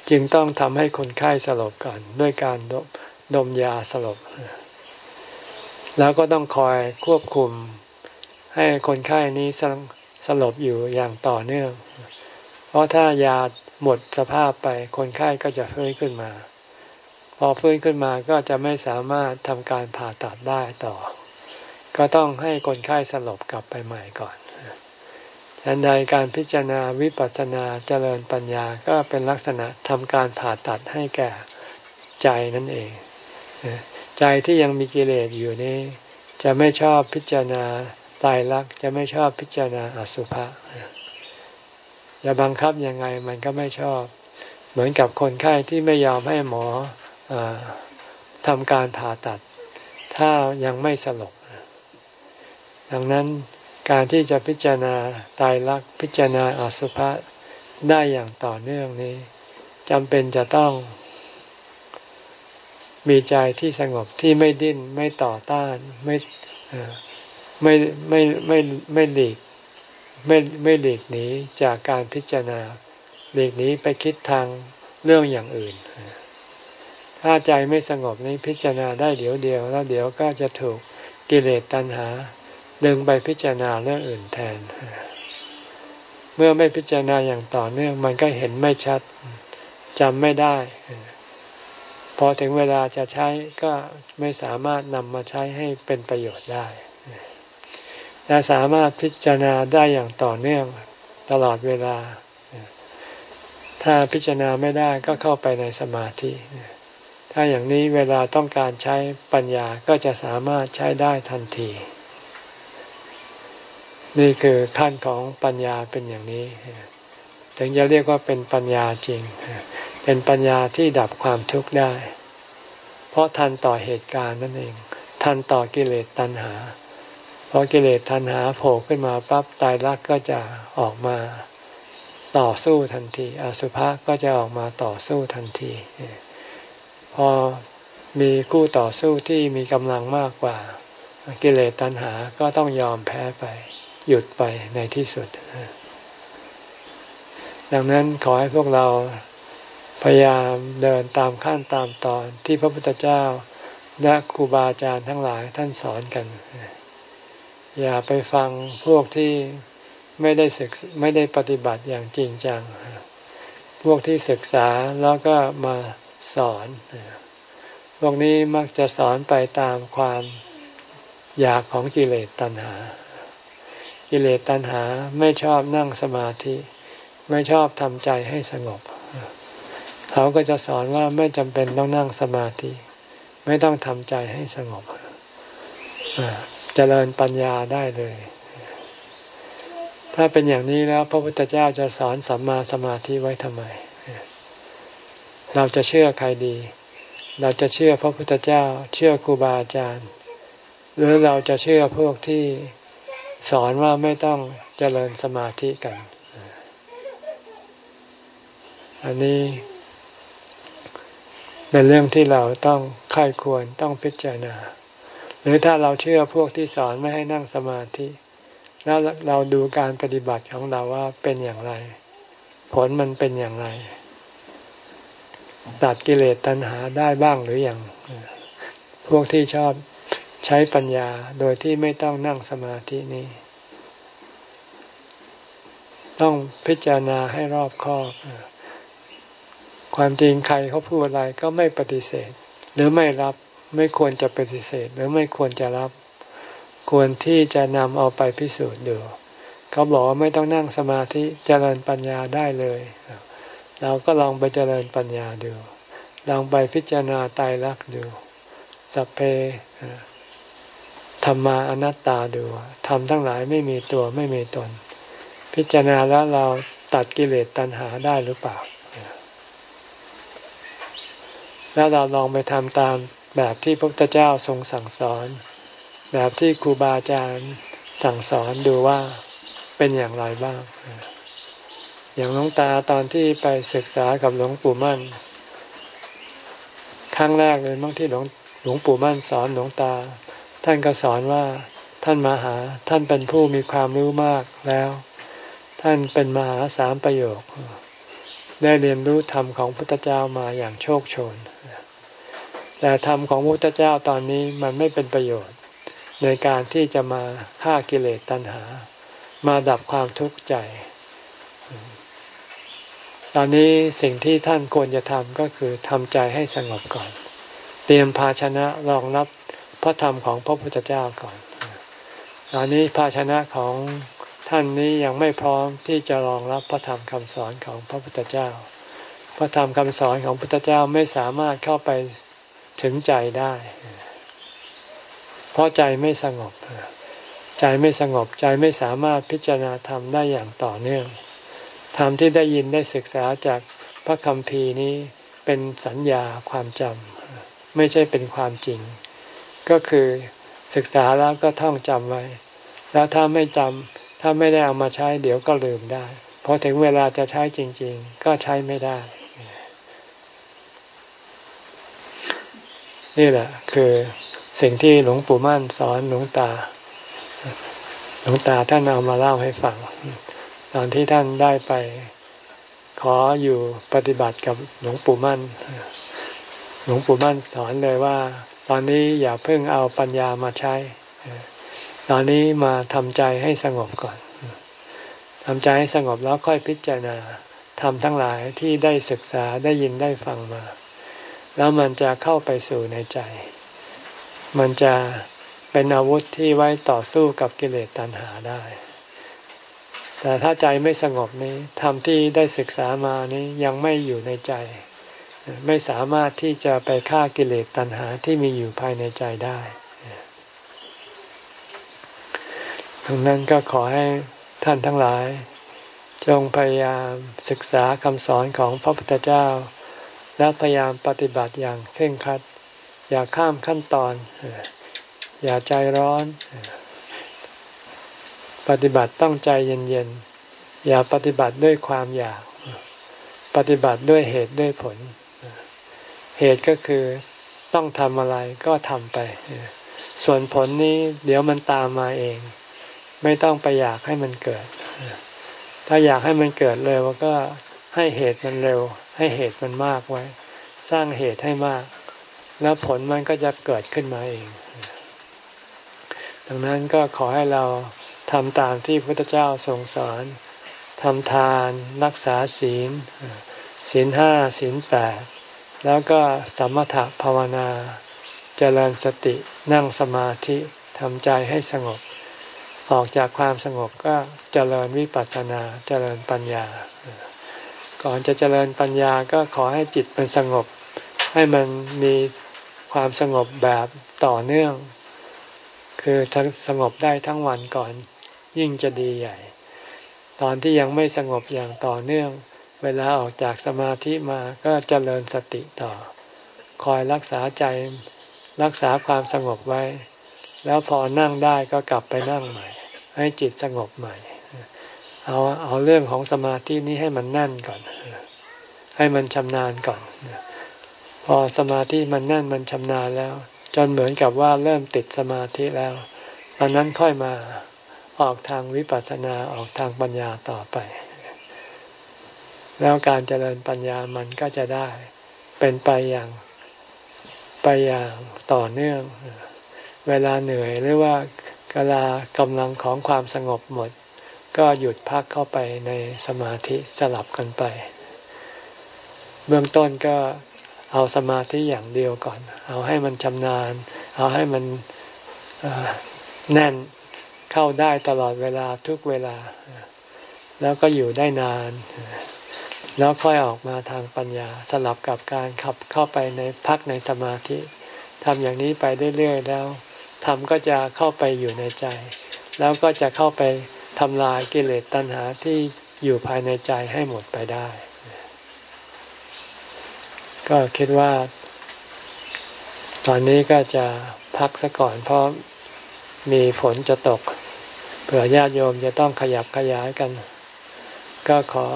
จึงต้องทำให้คนไข้สลบก่อนด้วยการดมดมยาสลบ แล้วก็ต้องคอยควบคุมให้คนไข้นี้สลบอยู่อย่างต่อเนื่อง เพราะถ้ายาหมดสภาพไปคนไข้ก็จะเฮ้ยขึ้นมา พอฟื้นขึ้นมาก็จะไม่สามารถทำการผ่าตัดได้ต่อ ก็ต้องให้คนไข้สลบกลับไปใหม่ก่อน ฉดังใดการพิจารณาวิปัสสนาเจริญปัญญาก็เป็นลักษณะทำการผ่าตัดให้แก่ใจนั่นเอง ใจที่ยังมีกิเลสอยู่นี้ จะไม่ชอบพิจารณาตายรักจะไม่ชอบพิจารณาอสุภะจะบังคับยังไงมันก็ไม่ชอบ เหมือนกับคนไข้ที่ไม่ยอมให้หมออทำการผ่าตัด ถ้ายังไม่สลบดังนั้น การที่จะพิจารณาตายรักพิจารณาอสุภะได้อย่างต่อเนื่องนี้จำเป็นจะต้อง มีใจที่สงบที่ไม่ดิ้นไม่ต่อต้านไม่ไม่ไม่ไม่ไม่หลีกไม่ไม่หลีกหนีจากการพิจารณาหลีกหนีไปคิดทางเรื่องอย่างอื่น ถ้าใจไม่สงบนี้พิจารณาได้เดี๋ยวเดียว แล้วเดี๋ยวก็จะถูกกิเลสตัณหา ดึงไปพิจารณาเรื่องอื่นแทน เมื่อไม่พิจารณาอย่างต่อเนื่องมันก็เห็นไม่ชัดจำไม่ได้ พอถึงเวลาจะใช้ก็ไม่สามารถนำมาใช้ให้เป็นประโยชน์ได้และสามารถพิจารณาได้อย่างต่อเนื่องตลอดเวลา ถ้าพิจารณาไม่ได้ก็เข้าไปในสมาธิ ถ้าอย่างนี้เวลาต้องการใช้ปัญญาก็จะสามารถใช้ได้ทันที นี่คือขั้นของปัญญาเป็นอย่างนี้ ถึงจะเรียกว่าเป็นปัญญาจริง เป็นปัญญาที่ดับความทุกข์ได้ เพราะทันต่อเหตุการณ์นั่นเอง ทันต่อกิเลสตัณหาพอกิเลสทันหาโผล่ขึ้นมาปั๊บตายรักก็จะออกมาต่อสู้ทันที อสุภะก็จะออกมาต่อสู้ทันที พอมีคู่ต่อสู้ที่มีกำลังมากกว่า กิเลสตัณหาก็ต้องยอมแพ้ไป หยุดไปในที่สุด ดังนั้นขอให้พวกเราพยายามเดินตามขั้นตามตอนที่พระพุทธเจ้าและครูบาอาจารย์ทั้งหลายท่านสอนกัน อย่าไปฟังพวกที่ไม่ได้ศึกไม่ได้ปฏิบัติอย่างจริงจัง พวกที่ศึกษาแล้วก็มาสอน พวกนี้มักจะสอนไปตามความอยากของกิเลสตัณหา กิเลสตัณหาไม่ชอบนั่งสมาธิ ไม่ชอบทำใจให้สงบ เขาก็จะสอนว่าไม่จำเป็นต้องนั่งสมาธิ ไม่ต้องทำใจให้สงบเจริญปัญญาได้เลย ถ้าเป็นอย่างนี้แล้ว พระพุทธเจ้าจะสอนสัมมาสมาธิไว้ทำไม เราจะเชื่อใครดี เราจะเชื่อพระพุทธเจ้า เชื่อครูบาอาจารย์ หรือเราจะเชื่อพวกที่ สอนว่าไม่ต้องเจริญสมาธิกัน อันนี้เป็นเรื่องที่เราต้องค่ายควรต้องพิจารณา หรือถ้าเราเชื่อพวกที่สอนไม่ให้นั่งสมาธิ แล้วเราดูการปฏิบัติของเราว่าเป็นอย่างไร ผลมันเป็นอย่างไร ตัดกิเลสตัณหาได้บ้างหรืออยังพวกที่ชอบ ใช้ปัญญาโดยที่ไม่ต้องนั่งสมาธินี้ ต้องพิจารณาให้รอบคอบความจริงใครเขาพูดอะไรก็ไม่ปฏิเสธ หรือไม่รับไม่ควรจะปฏิเสธ หรือไม่ควรจะรับ ควรที่จะนำเอาไปพิสูจน์ดูเขาบอกว่าไม่ต้องนั่งสมาธิเจริญปัญญาได้เลย เราก็ลองไปเจริญปัญญาดู ลองไปพิจารณาตายรักดูสัพเพ ธรรมาอนัตตาดูทำทั้งหลายไม่มีตัวไม่มีตน พิจารณาแล้วเราตัดกิเลสตัณหาได้หรือเปล่า แล้วเราลองไปทำตามแบบที่พระพุทธเจ้าทรงสั่งสอน แบบที่ครูบาอาจารย์สั่งสอนดูว่าเป็นอย่างไรบ้าง อย่างหลวงตาตอนที่ไปศึกษากับหลวงปู่มั่น ครั้งแรกเลยบางที่หลวงหลวงปู่มั่นสอนหลวงตา ท่านก็สอนว่าท่านมหาท่านเป็นผู้มีความรู้มากแล้ว ท่านเป็นมหาสามประโยค ได้เรียนรู้ธรรมของพุทธเจ้ามาอย่างโชคโชน แต่ธรรมของพระพุทธเจ้าตอนนี้มันไม่เป็นประโยชน์ ในการที่จะมาฆ่ากิเลสตัณหา มาดับความทุกข์ใจ ตอนนี้สิ่งที่ท่านควรจะทำก็คือทำใจให้สงบก่อน เตรียมภาชนะรองรับ พระธรรมของพระพุทธเจ้าก่อนตอนนี้ภาชนะของท่านนี้ยังไม่พร้อมที่จะรองรับพระธรรมคำสอนของพระพุทธเจ้า พระธรรมคำสอนของพระพุทธเจ้าไม่สามารถเข้าไปถึงใจได้ เพราะใจไม่สงบ ใจไม่สงบใจไม่สามารถพิจารณาธรรมได้อย่างต่อเนื่อง ธรรมที่ได้ยินได้ศึกษาจากพระคำพีนี้เป็นสัญญาความจำไม่ใช่เป็นความจริง ก็คือศึกษาแล้วก็ท่องจำไว้ แล้วถ้าไม่จำถ้าไม่ได้เอามาใช้เดี๋ยวก็ลืมได้พอถึงเวลาจะใช้จริง ๆ ก็ใช้ไม่ได้ นี่แหละ คือสิ่งที่หลวงปู่มั่นสอนหลวงตา หลวงตาท่านเอามาเล่าให้ฟัง ตอนที่ท่านได้ไปขออยู่ปฏิบัติกับหลวงปู่มั่น หลวงปู่มั่นสอนเลยว่า ตอนนี้อย่าเพิ่งเอาปัญญามาใช้ ตอนนี้มาทำใจให้สงบก่อนทำใจให้สงบแล้วค่อยพิจารณาทำทั้งหลายที่ได้ศึกษาได้ยินได้ฟังมา แล้วมันจะเข้าไปสู่ในใจ มันจะเป็นอาวุธที่ไว้ต่อสู้กับกิเลสตัณหาได้ แต่ถ้าใจไม่สงบนี้ธรรมที่ได้ศึกษามานี้ยังไม่อยู่ในใจ ไม่สามารถที่จะไปฆ่ากิเลสตัณหาที่มีอยู่ภายในใจได้ดังนั้นก็ขอให้ท่านทั้งหลาย จงพยายามศึกษาคำสอนของพระพุทธเจ้า และพยายามปฏิบัติอย่างเคร่งครัด อย่าข้ามขั้นตอน อย่าใจร้อน ปฏิบัติต้องใจเย็นๆ อย่าปฏิบัติด้วยความอยาก ปฏิบัติด้วยเหตุด้วยผล เหตุก็คือต้องทำอะไรก็ทำไป ส่วนผลนี้เดี๋ยวมันตามมาเอง ไม่ต้องไปอยากให้มันเกิด ถ้าอยากให้มันเกิดเร็วก็ให้เหตุมันเร็ว ให้เหตุมันมากไว้ สร้างเหตุให้มาก แล้วผลมันก็จะเกิดขึ้นมาเอง ดังนั้นก็ขอให้เราทำตามที่พระพุทธเจ้าทรงสอนทำทาน รักษาศีลศีลห้าศีลแปด แล้วก็สมถภาวนาเจริญสตินั่งสมาธิทำใจให้สงบ ออกจากความสงบก็เจริญวิปัสสนาเจริญปัญญา ก่อนจะเจริญปัญญาก็ขอให้จิตมันสงบ ให้มันมีความสงบแบบต่อเนื่อง คือทั้งสงบได้ทั้งวันก่อนยิ่งจะดีใหญ่ ตอนที่ยังไม่สงบอย่างต่อเนื่อง เวลาออกจากสมาธิมาก็เจริญสติต่อ คอยรักษาใจรักษาความสงบไว้ แล้วพอนั่งได้ก็กลับไปนั่งใหม่ ให้จิตสงบใหม่ เอาเอาเรื่องของสมาธินี้ให้มันแน่นก่อน ให้มันชำนาญก่อน พอสมาธิมันแน่นมันชำนาญแล้ว จนเหมือนกับว่าเริ่มติดสมาธิแล้วตอนนั้นค่อยมาออกทางวิปัสสนาออกทางปัญญาต่อไป แล้วการเจริญปัญญามันก็จะได้ เป็นไปอย่างไปอย่างต่อเนื่อง เวลาเหนื่อยหรือว่าเวลากำลังของความสงบหมด ก็หยุดพักเข้าไปในสมาธิสลับกันไป เบื้องต้นก็เอาสมาธิอย่างเดียวก่อน เอาให้มันชำนาญ เอาให้มันแน่นเข้าได้ตลอดเวลาทุกเวลา แล้วก็อยู่ได้นาน แล้วค่อยออกมาทางปัญญาสลับกับการขับเข้าไปในพักในสมาธิทำอย่างนี้ไปเรื่อยๆแล้วธรรมก็จะเข้าไปอยู่ในใจ แล้วก็จะเข้าไปทำลายกิเลสตัณหาที่อยู่ภายในใจให้หมดไปได้ ก็คิดว่า ตอนนี้ก็จะพักซะก่อนเพราะมีฝนจะตก เผื่อญาติโยมจะต้องขยับขยายกัน ก็ขอ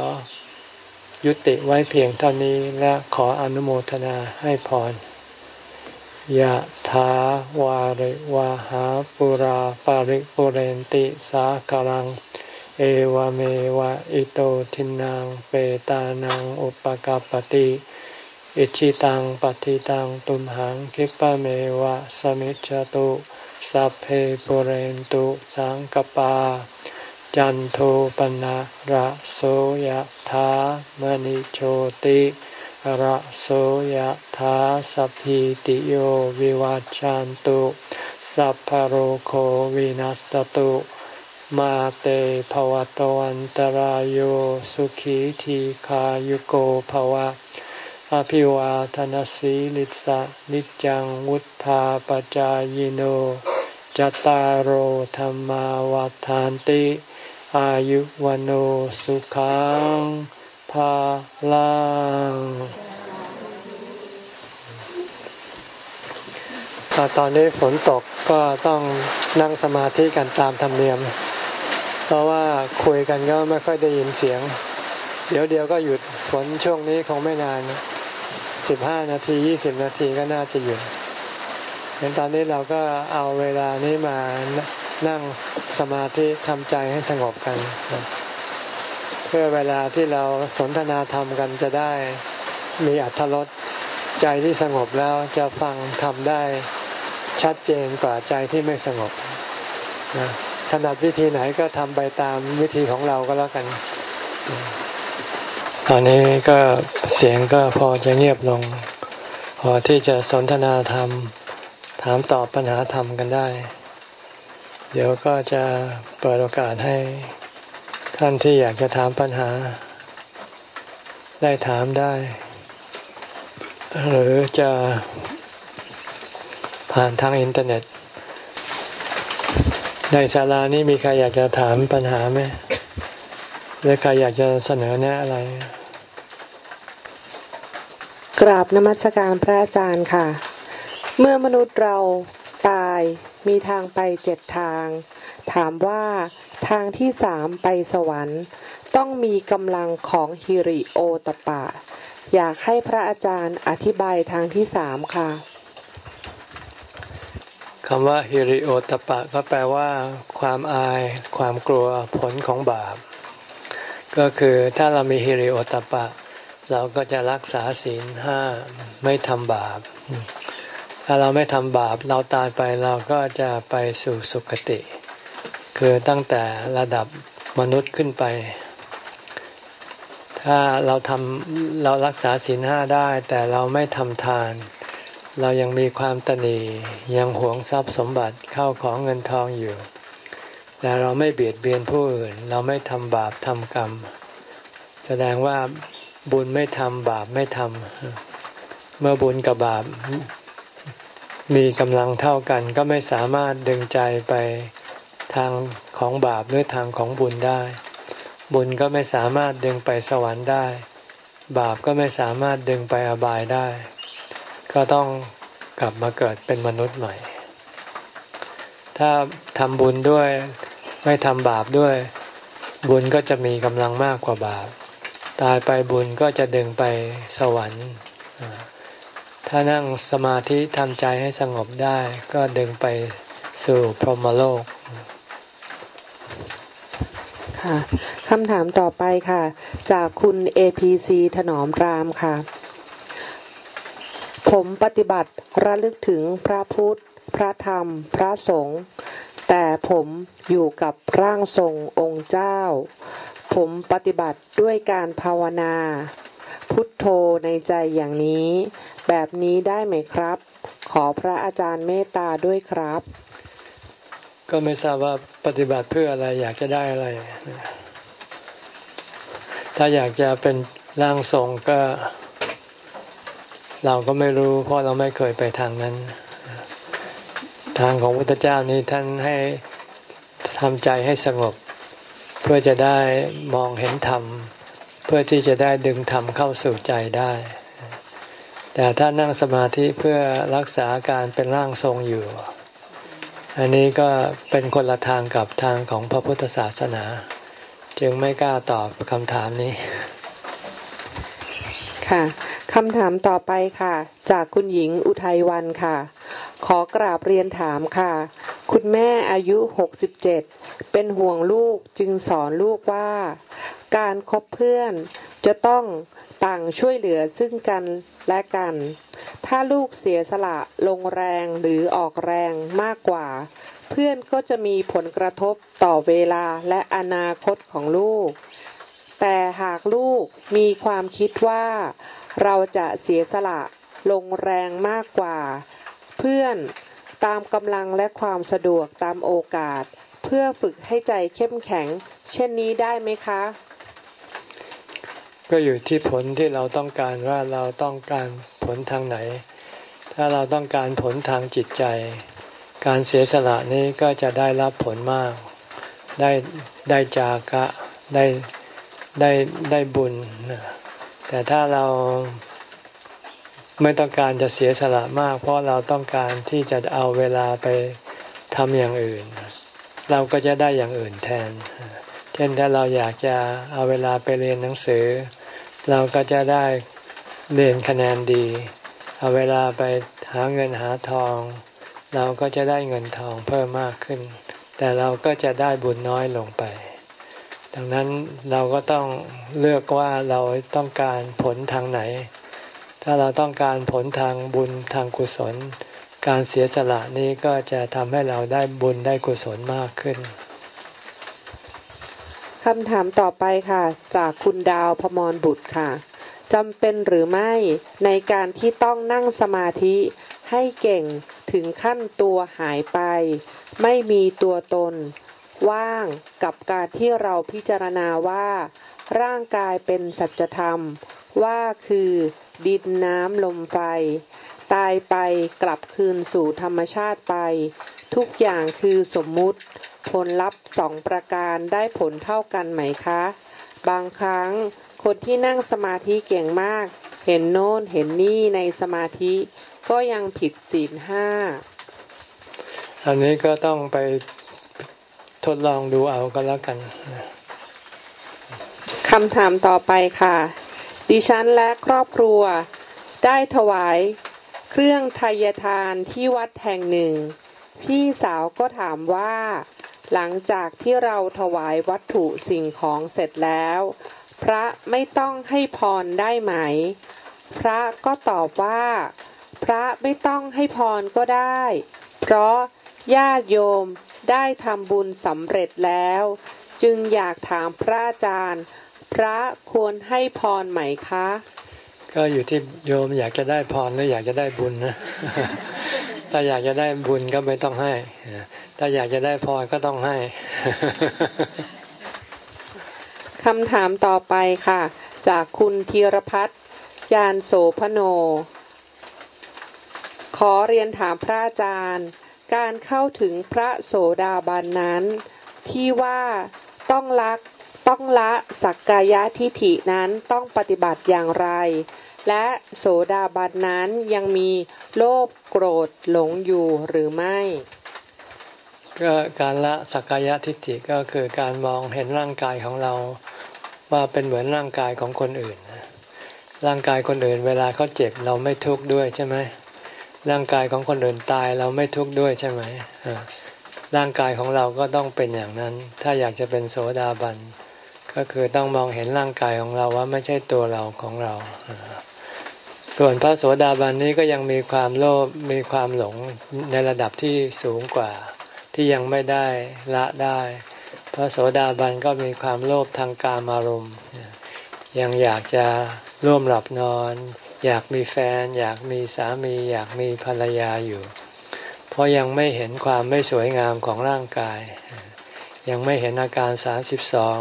ยุติไว้เพียงเท่านี้และขออนุโมทนาให้พรยะถาวาริวาหาปุราปาริปุเรนติสาคลัง เอวเมวะอิโตทินังเปตานังอุปกาปติอิชิตังปฏิตังตุมหังคิปะเมวะสมิจจตุสัพเพปุเรนตุสังกปา จันโทปนะระโสยธามณิโชติระโสยธาสัพพิติโยวิวัจจันตุสัพพโรโควินัสตุมาเตภวตวันตารโยสุขีทีขายุโกภวะ อภิวาทนสีลิสะนิจังวุธาปจายโนจตารโธรรมาวาทานติ อายุวันโอสุขังภาลังตอนนี้ฝนตกก็ต้องนั่งสมาธิกันตามธรรมเนียม เพราะว่าคุยกันก็ไม่ค่อยได้ยินเสียง เดี๋ยวเดียวก็หยุดฝนช่วงนี้คงไม่นานสิบห้านาทียี่สิบนาทีก็น่าจะหยุดเห็นตอนนี้เราก็เอาเวลานี้มา นั่งสมาธิทำใจให้สงบกัน เพื่อเวลาที่เราสนทนาธรรมกันจะได้มีอัธรสใจที่สงบแล้วจะฟังทำได้ชัดเจนกว่าใจที่ไม่สงบถนัดวิธีไหนก็ทำไปตามวิธีของเราก็แล้วกัน ตอนนี้ก็เสียงก็พอจะเงียบลง พอที่จะสนทนาธรรม ถามตอบปัญหาธรรมกันได้ เดี๋ยวก็จะเปิดโอกาสให้ท่านที่อยากจะถามปัญหา ได้ถามได้ หรือจะผ่านทางอินเทอร์เน็ต ในศาลานี้มีใครอยากจะถามปัญหาไหมหรือใครอยากจะเสนอแนะอะไร กราบนมัสการพระอาจารย์ค่ะ เมื่อมนุษย์เราตาย มีทางไปเจ็ดทาง ถามว่าทางที่สามไปสวรรค์ ต้องมีกำลังของฮิริโอตปะ อยากให้พระอาจารย์อธิบายทางที่สามค่ะคำว่าฮิริโอตปะก็แปลว่า ความอาย ความกลัวผลของบาป ก็คือถ้าเรามีฮิริโอตปะ เราก็จะรักษาศีลห้าไม่ทำบาป ถ้าเราไม่ทำบาปเราตายไปเราก็จะไปสู่สุคติ คือตั้งแต่ระดับมนุษย์ขึ้นไป ถ้าเราทำเรารักษาศีลห้าได้ แต่เราไม่ทำทาน เรายังมีความตนียังหวงทรัพย์สมบัติเข้าของเงินทองอยู่แต่เราไม่เบียดเบียนผู้อื่น เราไม่ทำบาปทำกรรม แสดงว่าบุญไม่ทำบาปไม่ทำเมื่อบุญกับบาป มีกำลังเท่ากันก็ไม่สามารถดึงใจไปทางของบาปหรือทางของบุญได้ บุญก็ไม่สามารถดึงไปสวรรค์ได้ บาปก็ไม่สามารถดึงไปอบายได้ ก็ต้องกลับมาเกิดเป็นมนุษย์ใหม่ ถ้าทำบุญด้วยไม่ทำบาปด้วย บุญก็จะมีกำลังมากกว่าบาป ตายไปบุญก็จะดึงไปสวรรค์ ถ้านั่งสมาธิทำใจให้สงบได้ ก็ดึงไปสู่พรหมโลก ค่ะคำถามต่อไปค่ะ จากคุณ APC ถนอมรามค่ะ ผมปฏิบัติระลึกถึงพระพุทธ พระธรรม พระสงฆ์แต่ผมอยู่กับร่างทรงองค์เจ้า ผมปฏิบัติด้วยการภาวนา พุทโธในใจอย่างนี้ แบบนี้ได้ไหมครับ ขอพระอาจารย์เมตตาด้วยครับ ก็ไม่ทราบว่าปฏิบัติเพื่ออะไรอยากจะได้อะไร ถ้าอยากจะเป็นร่างทรงก็ เราก็ไม่รู้ เพราะเราไม่เคยไปทางนั้น ทางของพุทธเจ้านี้ท่านให้ทำใจให้สงบ เพื่อจะได้มองเห็นธรรม เพื่อที่จะได้ดึงธรรมเข้าสู่ใจได้ แต่ถ้านั่งสมาธิเพื่อรักษาการเป็นร่างทรงอยู่ อันนี้ก็เป็นคนละทางกับทางของพระพุทธศาสนา จึงไม่กล้าตอบคำถามนี้ ค่ะคำถามต่อไปค่ะ จากคุณหญิงอุทัยวันค่ะ ขอกราบเรียนถามค่ะ คุณแม่อายุหกสิบเจ็ดเป็นห่วงลูกจึงสอนลูกว่า การคบเพื่อนจะต้องต่างช่วยเหลือซึ่งกันและกัน ถ้าลูกเสียสละลงแรงหรือออกแรงมากกว่า เพื่อนก็จะมีผลกระทบต่อเวลาและอนาคตของลูก แต่หากลูกมีความคิดว่า เราจะเสียสละลงแรงมากกว่า เพื่อนตามกำลังและความสะดวกตามโอกาส เพื่อฝึกให้ใจเข้มแข็ง เช่นนี้ได้ไหมคะ ก็อยู่ที่ผลที่เราต้องการว่าเราต้องการผลทางไหน ถ้าเราต้องการผลทางจิตใจ การเสียสละนี้ก็จะได้รับผลมาก ได้ได้จากะได้ได้ได้บุญ แต่ถ้าเราไม่ต้องการจะเสียสละมาก เพราะเราต้องการที่จะเอาเวลาไปทำอย่างอื่น เราก็จะได้อย่างอื่นแทน เช่นถ้าเราอยากจะเอาเวลาไปเรียนหนังสือ เราก็จะได้เรียนคะแนนดี เอาเวลาไปหาเงินหาทอง เราก็จะได้เงินทองเพิ่มมากขึ้น แต่เราก็จะได้บุญน้อยลงไป ดังนั้นเราก็ต้องเลือกว่าเราต้องการผลทางไหน ถ้าเราต้องการผลทางบุญทางกุศล การเสียสละนี้ก็จะทำให้เราได้บุญได้กุศลมากขึ้น คำถามต่อไปค่ะ จากคุณดาวพมรบุตรค่ะจำเป็นหรือไม่ในการที่ต้องนั่งสมาธิให้เก่งถึงขั้นตัวหายไป ไม่มีตัวตน ว่างกับการที่เราพิจารณาว่า ร่างกายเป็นสัจธรรม ว่าคือดินน้ำลมไฟ ตายไปกลับคืนสู่ธรรมชาติไป ทุกอย่างคือสมมุติ ผลลัพธ์สองประการได้ผลเท่ากันไหมคะ บางครั้งคนที่นั่งสมาธิเก่งมาก เห็นโน้นเห็นนี่ในสมาธิก็ยังผิดศีลห้า อันนี้ก็ต้องไปทดลองดูเอาก็แล้วกัน คำถามต่อไปค่ะ ดิฉันและครอบครัวได้ถวาย เครื่องทายทานที่วัดแห่งหนึ่ง พี่สาวก็ถามว่า หลังจากที่เราถวายวัตถุสิ่งของเสร็จแล้ว พระไม่ต้องให้พรได้ไหม พระก็ตอบว่า พระไม่ต้องให้พรก็ได้ เพราะญาติโยมได้ทำบุญสำเร็จแล้ว จึงอยากถามพระอาจารย์ พระควรให้พรไหมคะ ก็อยู่ที่โยมอยากจะได้พรหรืออยากจะได้บุญนะ ถ้าอยากจะได้บุญก็ไม่ต้องให้ ถ้าอยากจะได้พรก็ต้องให้ คำถามต่อไปค่ะ จากคุณธีรพัฒน์ยานโสพโน ขอเรียนถามพระอาจารย์ การเข้าถึงพระโสดาบันนั้น ที่ว่าต้องลัก ต้องละสักกายทิฐินั้นต้องปฏิบัติอย่างไร และโสดาบันนั้นยังมีโลภโกรธหลงอยู่หรือไม่ ก็การละสักกายทิฏฐิก็คือการมองเห็นร่างกายของเราว่าเป็นเหมือนร่างกายของคนอื่น ร่างกายคนอื่น เวลาเขาเจ็บเราไม่ทุกข์ด้วยใช่ไหมร่างกายของคนอื่นตายเราไม่ทุกข์ด้วยใช่ไหมร่างกายของเราก็ต้องเป็นอย่างนั้น ถ้าอยากจะเป็นโสดาบัน ก็คือต้องมองเห็นร่างกายของเราว่าไม่ใช่ตัวเราของเรา ส่วนพระโสดาบันนี้ก็ยังมีความโลภมีความหลงในระดับที่สูงกว่า ที่ยังไม่ได้ละได้ พระโสดาบันก็มีความโลภทางกามารมณ์ ยังอยากจะร่วมหลับนอน อยากมีแฟน อยากมีสามี อยากมีภรรยาอยู่ เพราะยังไม่เห็นความไม่สวยงามของร่างกาย ยังไม่เห็นอาการสามสิบสอง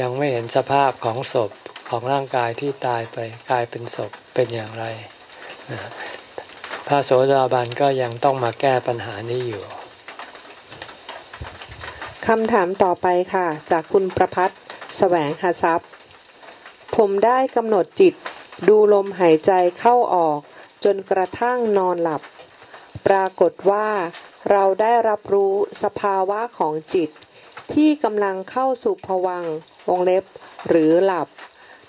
ยังไม่เห็นสภาพของศพของร่างกายที่ตายไปกลายเป็นศพเป็นอย่างไร พระโสดาบันก็ยังต้องมาแก้ปัญหานี้อยู่คำถามต่อไปค่ะ จากคุณประพัฒน์แสวงหาทรัพย์ ผมได้กำหนดจิตดูลมหายใจเข้าออก จนกระทั่งนอนหลับ ปรากฏว่าเราได้รับรู้สภาวะของจิต ที่กำลังเข้าสู่ภวังค์วงเล็บ หรือหลับ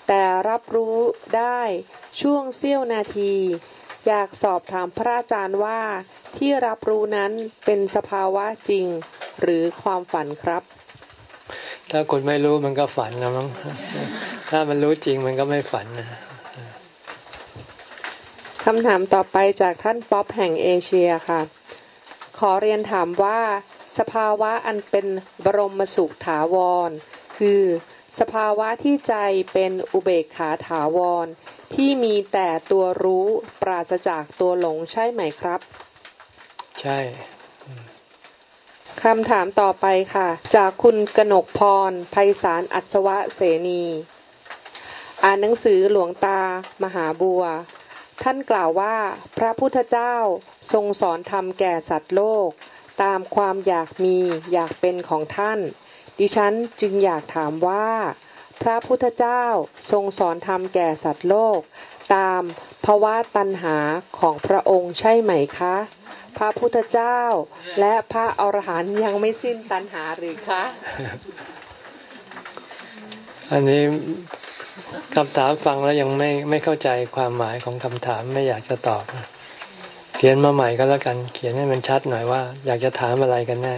แต่รับรู้ได้ช่วงเสี้ยวนาที อยากสอบถามพระอาจารย์ว่าที่รับรู้นั้นเป็นสภาวะจริง หรือความฝันครับ ถ้าคุณไม่รู้มันก็ฝันนะมั้งถ้ามันรู้จริงมันก็ไม่ฝันนะคำถามต่อไปจากท่านป๊อปแห่งเอเชียค่ะ ขอเรียนถามว่า สภาวะอันเป็นบรมสุขถาวร คือ สภาวะที่ใจเป็นอุเบกขาถาวร ที่มีแต่ตัวรู้ปราศจากตัวหลงใช่ไหมครับ ใช่คคำถามต่อไปค่ะ จากคุณกนกพรไพศาลอัศวะเสนี อ่านหนังสือหลวงตา มหาบัว ท่านกล่าวว่า พระพุทธเจ้าทรงสอนธรรมแก่สัตว์โลก ตามความอยากมีอยากเป็นของท่าน ดิฉันจึงอยากถามว่า พระพุทธเจ้าทรงสอนธรรมแก่สัตว์โลก ตามภาวะตัณหาของพระองค์ใช่ไหมคะ พระพุทธเจ้า และพระอรหันต์ยังไม่สิ้นตัณหาหรือคะ อันนี้คำถามฟังแล้วยังไม่ไม่เข้าใจความหมายของคำถามไม่อยากจะตอบ เขียนมาใหม่ก็แล้วกัน เขียนให้มันชัดหน่อยว่า อยากจะถามอะไรกันแน่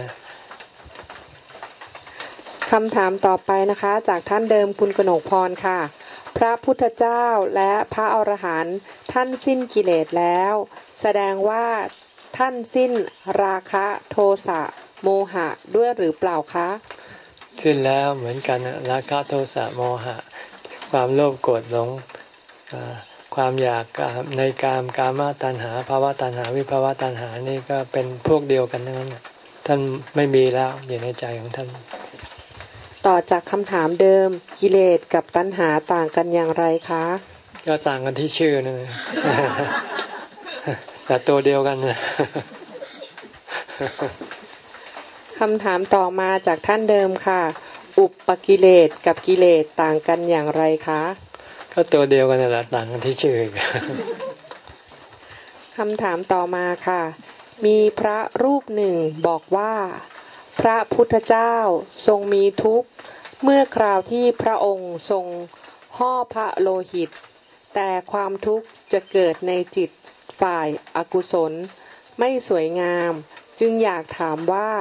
คำถามต่อไปนะคะ จากท่านเดิมคุณกนกพรค่ะ พระพุทธเจ้าและพระอรหันต์ท่านสิ้นกิเลสแล้ว แสดงว่าท่านสิ้นราคะโทสะโมหะด้วยหรือเปล่าคะ สิ้นแล้วเหมือนกันนะราคะโทสะโมหะ ความโลภโกรธหลงอ่า ความอยากกามในกามกามาตัณหาภาวะตัณหาวิภาวะตัณหานี่ก็เป็นพวกเดียวกันทั้งนั้นน่ะท่านไม่มีแล้วอยู่ในใจของท่าน ต่อจากคำถามเดิมกิเลสกับตัณหาต่างกันอย่างไรคะ ก็ต่างกันที่ชื่อนั่นเองแต่ตัวเดียวกันนะคำถามต่อมาจากท่านเดิมค่ะ อุปกิเลสกับกิเลสต่างกันอย่างไรคะ ก็ตัวเดียวกันนั่แหละต่างกันที่ชื่ออีกคำถามต่อมาค่ะ มีพระรูปหนึ่งบอกว่า พระพุทธเจ้าทรงมีทุกข์ เมื่อคราวที่พระองค์ทรงห่อพระโลหิต แต่ความทุกข์จะเกิดในจิตฝ่ายอากุศล ไม่สวยงาม จึงอยากถามว่า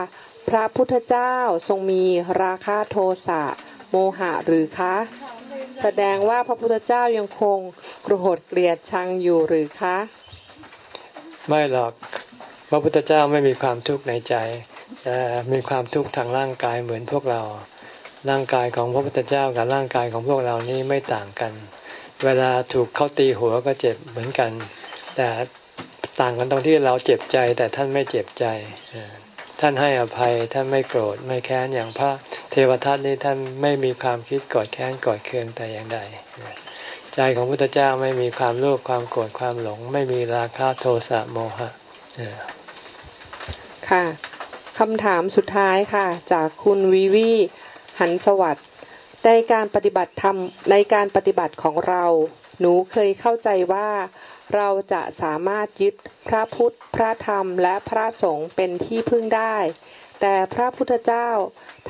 พระพุทธเจ้าทรงมีราคะโทสะโมหะหรือคะ แสดงว่าพระพุทธเจ้ายังคงโกรธเกลียดชังอยู่หรือคะ ไม่หรอกพระพุทธเจ้าไม่มีความทุกข์ในใจแต่มีความทุกข์ทางร่างกายเหมือนพวกเรา ร่างกายของพระพุทธเจ้ากับร่างกายของพวกเรานี้ไม่ต่างกัน เวลาถูกเขาตีหัวก็เจ็บเหมือนกัน แต่ต่างกันตรงที่เราเจ็บใจแต่ท่านไม่เจ็บใจ ท่านให้อภัยท่านไม่โกรธไม่แค้นอย่างพระเทวทัตนี่ท่านไม่มีความคิดกรธแค้นกรธเคืองแต่อย่างใดใจของพุทธเจ้าไม่มีความโลภความโกรธความหลง ไม่มีราคะโทสะโมหะค่ะคำถามสุดท้ายค่ะ จากคุณวิวีหันสวัสด์ในการปฏิบัติธรรมในการปฏิบัติของเรา หนูเคยเข้าใจว่า เราจะสามารถยึดพระพุทธ พระธรรม และพระสงฆ์เป็นที่พึ่งได้ แต่พระพุทธเจ้า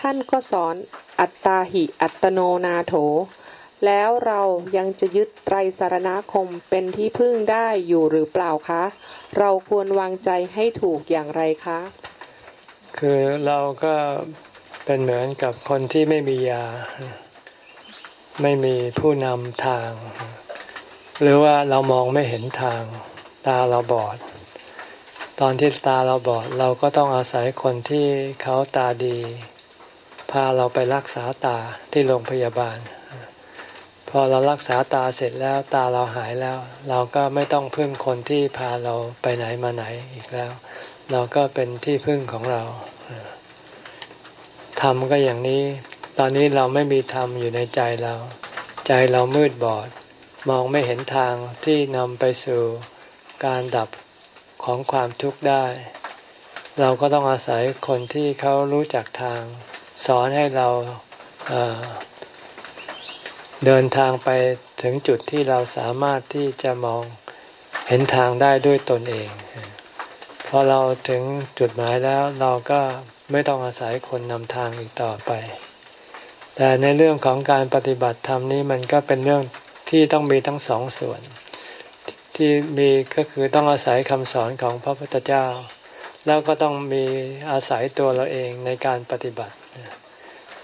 ท่านก็สอนอัตตาหิอัตโนนาโถ แล้วเรายังจะยึดไตรสารณคมเป็นที่พึ่งได้อยู่หรือเปล่าคะ เราควรวางใจให้ถูกอย่างไรคะ คือเราก็เป็นเหมือนกับคนที่ไม่มียา ไม่มีผู้นำทาง หรือว่าเรามองไม่เห็นทางตาเราบอด ตอนที่ตาเราบอดเราก็ต้องอาศัยคนที่เขาตาดี พาเราไปรักษาตาที่โรงพยาบาล พอเรารักษาตาเสร็จแล้วตาเราหายแล้ว เราก็ไม่ต้องพึ่งคนที่พาเราไปไหนมาไหนอีกแล้ว เราก็เป็นที่พึ่งของเราธรรมก็อย่างนี้ ตอนนี้เราไม่มีธรรมอยู่ในใจเรา ใจเรามืดบอด มองไม่เห็นทางที่นำไปสู่การดับของความทุกข์ได้ เราก็ต้องอาศัยคนที่เขารู้จักทาง สอนให้เราเเดินทางไปถึงจุดที่เราสามารถที่จะมองเห็นทางได้ด้วยตนเอง พอเราถึงจุดหมายแล้วเราก็ไม่ต้องอาศัยคนนำทางอีกต่อไป แต่ในเรื่องของการปฏิบัติธรรมนี้มันก็เป็นเรื่อง ที่ต้องมีทั้งสองส่วน ที่มีก็คือต้องอาศัยคำสอนของพระพุทธเจ้า แล้วก็ต้องมีอาศัยตัวเราเองในการปฏิบัติ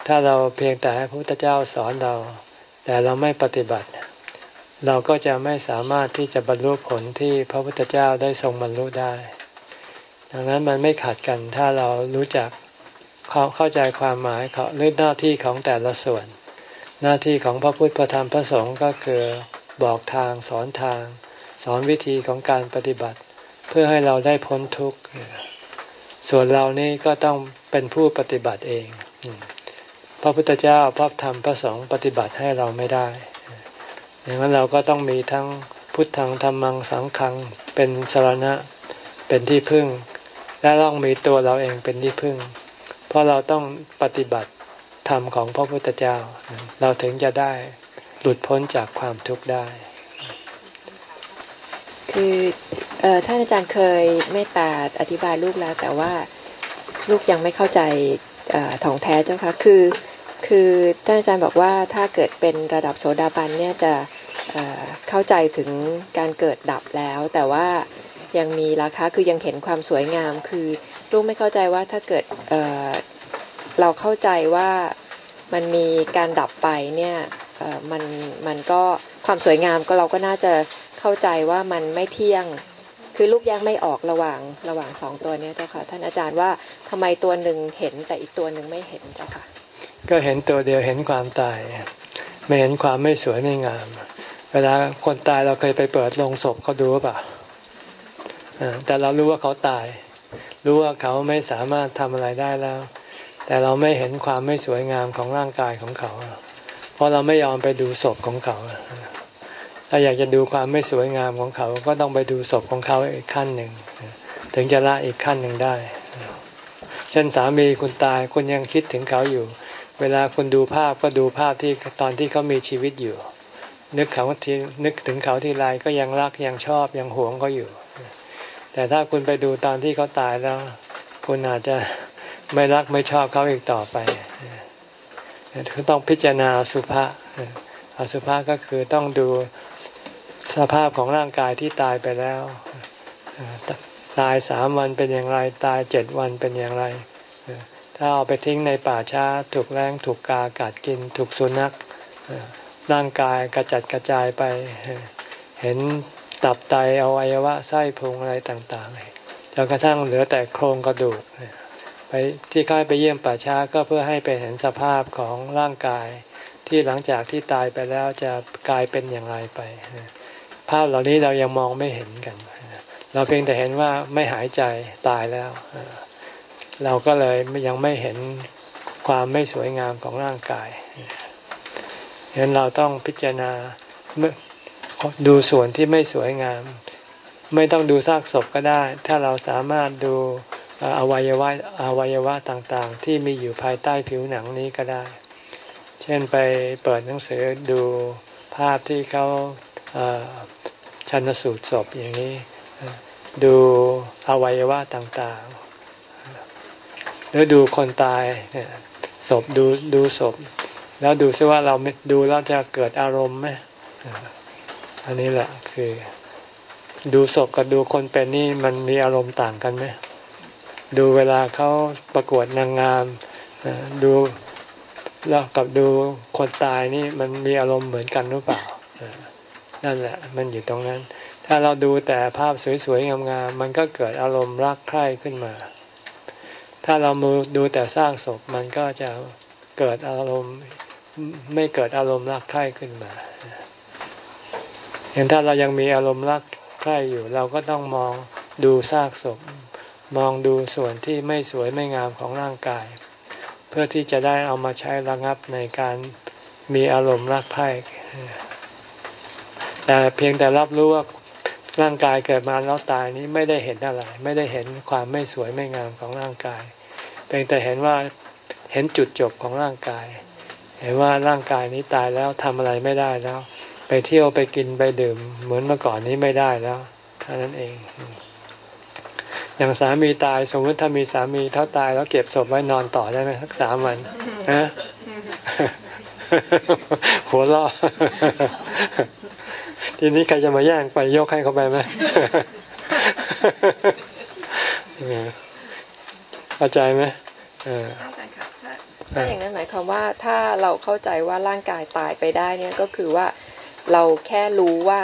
ถ้าเราเพียงแต่ให้พระพุทธเจ้าสอนเรา แต่เราไม่ปฏิบัติ เราก็จะไม่สามารถที่จะบรรลุผลที่พระพุทธเจ้าได้ทรงบรรลุได้ ดังนั้นมันไม่ขัดกันถ้าเรารู้จักเข้าใจความหมายของหรือหน้าที่ของแต่ละส่วน หน้าที่ของพระพุทธพระธรรมพระสงฆ์ก็คือบอกทางสอนทาง สอนวิธีของการปฏิบัติ เพื่อให้เราได้พ้นทุกข์ส่วนเรานี่ก็ต้องเป็นผู้ปฏิบัติเอง พระพุทธเจ้าพระธรรมพระสงฆ์ปฏิบัติให้เราไม่ได้ดังนั้นเราก็ต้องมีทั้งพุทธังธรรมังสังขังเป็นสารณะเป็นที่พึ่ง และต้องมีตัวเราเองเป็นที่พึ่ง เพราะเราต้องปฏิบัติ ธรรมของพระพุทธเจ้า เราถึงจะได้หลุดพ้นจากความทุกข์ได้ คือท่านอาจารย์เคยเมตตาอธิบายลูกแล้ว แต่ว่าลูกยังไม่เข้าใจถ่องแท้เจ้าค่ะคือคือท่านอาจารย์บอกว่าถ้าเกิดเป็นระดับโสดาบันเนี่ยจะเข้าใจถึงการเกิดดับแล้ว แต่ว่ายังมีราคาคือยังเห็นความสวยงาม คือลูกไม่เข้าใจว่าถ้าเกิด เราเข้าใจว่ามันมีการดับไปเนี่ยมันมันก็ความสวยงามก็เราก็น่าจะเข้าใจว่ามันไม่เที่ยง คือลูกแยังไม่ออกระหว่างระหว่างสองตัวนี้เจ้าค่ะ ท่านอาจารย์ว่าทำไมตัวหนึ่งเห็นแต่อีกตัวหนึ่งไม่เห็นเจ้าค่ะ ก็เห็นตัวเดียวเห็นความตาย ไม่เห็นความไม่สวยไม่งาม เวลาคนตายเราเคยไปเปิดโรงศพเขาดูป่ะแต่เรารู้ว่าเขาตาย รู้ว่าเขาไม่สามารถทำอะไรได้แล้ว แต่เราไม่เห็นความไม่สวยงามของร่างกายของเขา เพราะเราไม่ยอมไปดูศพของเขา ถ้าอยากจะดูความไม่สวยงามของเขา ก็ต้องไปดูศพของเขาอีกขั้นหนึ่ง ถึงจะละอีกขั้นหนึ่งได้ เช่นสามีคุณตายคุณยังคิดถึงเขาอยู่ เวลาคุณดูภาพก็ดูภาพที่ตอนที่เขามีชีวิตอยู่ นึกเขาที่นึกถึงเขาที่ไรก็ยังรักยังชอบยังหวงเขาอยู่ แต่ถ้าคุณไปดูตอนที่เขาตายแล้ว คุณอาจจะ ไม่รักไม่ชอบเขาอีกต่อไปคือต้องพิจารณาสุภาอสุภาก็คือต้องดูสภาพของร่างกายที่ตายไปแล้ว ตายสามวันเป็นอย่างไร ตายเจ็ดวันเป็นอย่างไร ถ้าเอาไปทิ้งในป่าช้าถูกแรงถูกกากัดกิน ถูกสุนัขร่างกายกระจัดกระจายไป เห็นตับไตอวัยวะไส้พุงอะไรต่างๆจนกระทั่งเหลือแต่โครงกระดูก ไปที่ค่ายไปเยี่ยมป่าช้าก็เพื่อให้ไปเห็นสภาพของร่างกาย ที่หลังจากที่ตายไปแล้วจะกลายเป็นอย่างไรไป ภาพเหล่านี้เรายังมองไม่เห็นกัน เราเพียงแต่เห็นว่าไม่หายใจตายแล้ว เราก็เลยยังไม่เห็นความไม่สวยงามของร่างกายฉะนั้นเราต้องพิจารณาดูส่วนที่ไม่สวยงาม ไม่ต้องดูซากศพก็ได้ ถ้าเราสามารถดู อวัยวะอวัยวะต่างๆ ที่มีอยู่ภายใต้ผิวหนังนี้ก็ได้ เช่นไปเปิดหนังสือดูภาพที่เขาชันสูตรศพอย่างนี้ ดูอวัยวะต่างๆ หรือดูคนตายศพดูดูศพ แล้วดูซิว่าเราดูแล้วจะเกิดอารมณ์ไหมอันนี้แหละคือ ดูศพกับดูคนเป็นนี่มันมีอารมณ์ต่างกันไหม ดูเวลาเขาประกวดนางงามดูแล้วกับดูคนตายนี่มันมีอารมณ์เหมือนกันหรือเปล่านั่นแหละ มันอยู่ตรงนั้น ถ้าเราดูแต่ภาพสวยๆงามๆมันก็เกิดอารมณ์รักใคร่ขึ้นมา ถ้าเรามือดูแต่สร้างศพมันก็จะเกิดอารมณ์ไม่เกิดอารมณ์รักใคร่ขึ้นมาเห็นถ้าเรายังมีอารมณ์รักใคร่อยู่ เราก็ต้องมองดูซากศพ มองดูส่วนที่ไม่สวยไม่งามของร่างกาย เพื่อที่จะได้เอามาใช้ระงับในการมีอารมณ์รักใคร่แต่เพียงแต่รับรู้ว่าร่างกายเกิดมาแล้วตายนี้ไม่ได้เห็นอะไร ไม่ได้เห็นความไม่สวยไม่งามของร่างกาย เพียงแต่เห็นว่าเห็นจุดจบของร่างกาย เห็นว่าร่างกายนี้ตายแล้วทำอะไรไม่ได้แล้ว ไปเที่ยวไปกินไปดื่ม เหมือนเมื่อก่อนนี้ไม่ได้แล้วเท่านั้นเอง อย่างสามีตายสมมติถ้ามีสามีถ้าตายแล้วเก็บศพไว้นอนต่อได้ไหมสักสามวันฮะหัวล้อทีนี้ใครจะมาแย่งไปยกให้เขาไปไหมเข้าใจไหมถ้าอย่างนั้นหมายความว่าถ้าเราเข้าใจว่าร่างกายตายไปได้เนี่ยก็คือว่าเราแค่รู้ว่า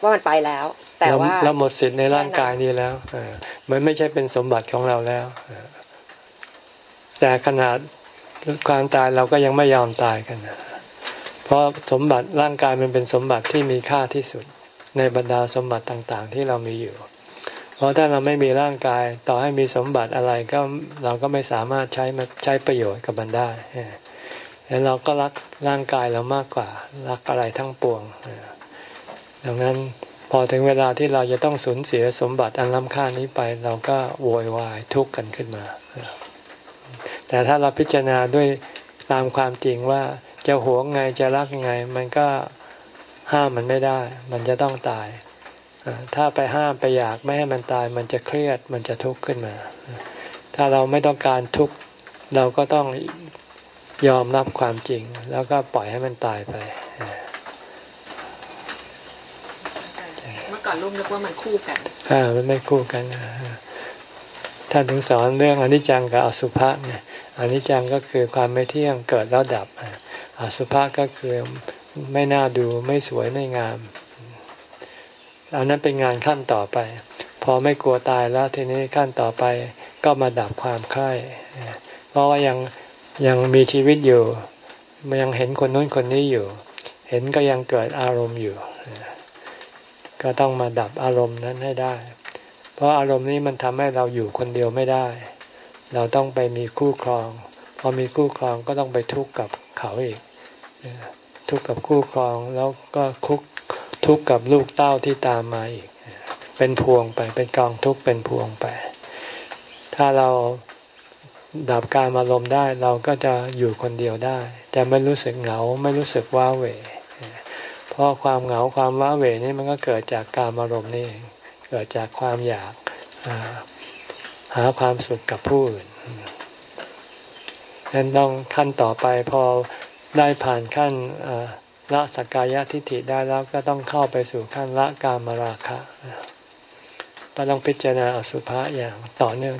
ว่ามันไปแล้ว แต่ว่าเราหมดสิทธิ์ในร่างกายนี้แล้วมันไม่ใช่เป็นสมบัติของเราแล้วแต่ขนาดความตายเราก็ยังไม่ยอมตายกันเพราะสมบัติร่างกายมันเป็นสมบัติที่มีค่าที่สุดในบรรดาสมบัติต่างๆ ที่เรามีอยู่ เพราะถ้าเราไม่มีร่างกายต่อให้มีสมบัติอะไรก็เราก็ไม่สามารถใช้มาใช้ประโยชน์กับมันได้แล้วเราก็รักร่างกายเรามากกว่า รักอะไรทั้งปวงดังนั้น พอถึงเวลาที่เราจะต้องสูญเสียสมบัติอันล้ำค่านี้ไป เราก็โวยวายทุกข์กันขึ้นมา แต่ถ้าเราพิจารณาด้วยตามความจริงว่าจะหวงไงจะรักยังไง มันก็ห้ามมันไม่ได้ มันจะต้องตายถ้าไปห้ามไปอยากไม่ให้มันตาย มันจะเครียดมันจะทุกข์ขึ้นมา ถ้าเราไม่ต้องการทุกข์เราก็ต้องยอมรับความจริง แล้วก็ปล่อยให้มันตายไปเมื่อ ก่อนรุ่มนึกว่ามันคู่กันอ่ามันไม่คู่กันท่านถึงสอนเรื่องอนิจจังกับอสุภะเนี่ยอนิจจังก็คือความไม่เที่ยงเกิดแล้วดับอสุภะก็คือไม่น่าดูไม่สวยไม่งามอันนั้นเป็นงานขั้นต่อไป พอไม่กลัวตายแล้วทีนี้ขั้นต่อไปก็มาดับความใคร่เพราะว่ายังยังมีชีวิตอยู่มันยังเห็นคนนู้นคนนี้อยู่ เห็นก็ยังเกิดอารมณ์อยู่ ก็ต้องมาดับอารมณ์นั้นให้ได้ เพราะอารมณ์นี้มันทำให้เราอยู่คนเดียวไม่ได้ เราต้องไปมีคู่ครอง พอมีคู่ครองก็ต้องไปทุกข์กับเขาอีก ทุกข์กับคู่ครองแล้วก็คุกทุกข์กับลูกเต้าที่ตามมาอีก เป็นพวงไปเป็นกองทุกข์เป็นพวงไป ถ้าเราดับการอารมณ์ได้เราก็จะอยู่คนเดียวได้ จะไม่รู้สึกเหงาไม่รู้สึกว้าเหว ราะความเหงาความว้าเหวนี่มันก็เกิดจากการอารมณ์นี่เกิดจากความอยากหาความสุขกับผู้อื่นนั้นต้องขั้นต่อไปพอได้ผ่านขั้นละสักกายทิฏฐิได้แล้วก็ต้องเข้าไปสู่ขั้นละกามราคะก็ต้องพิจารณาอสุภะอย่างต่อเนื่อง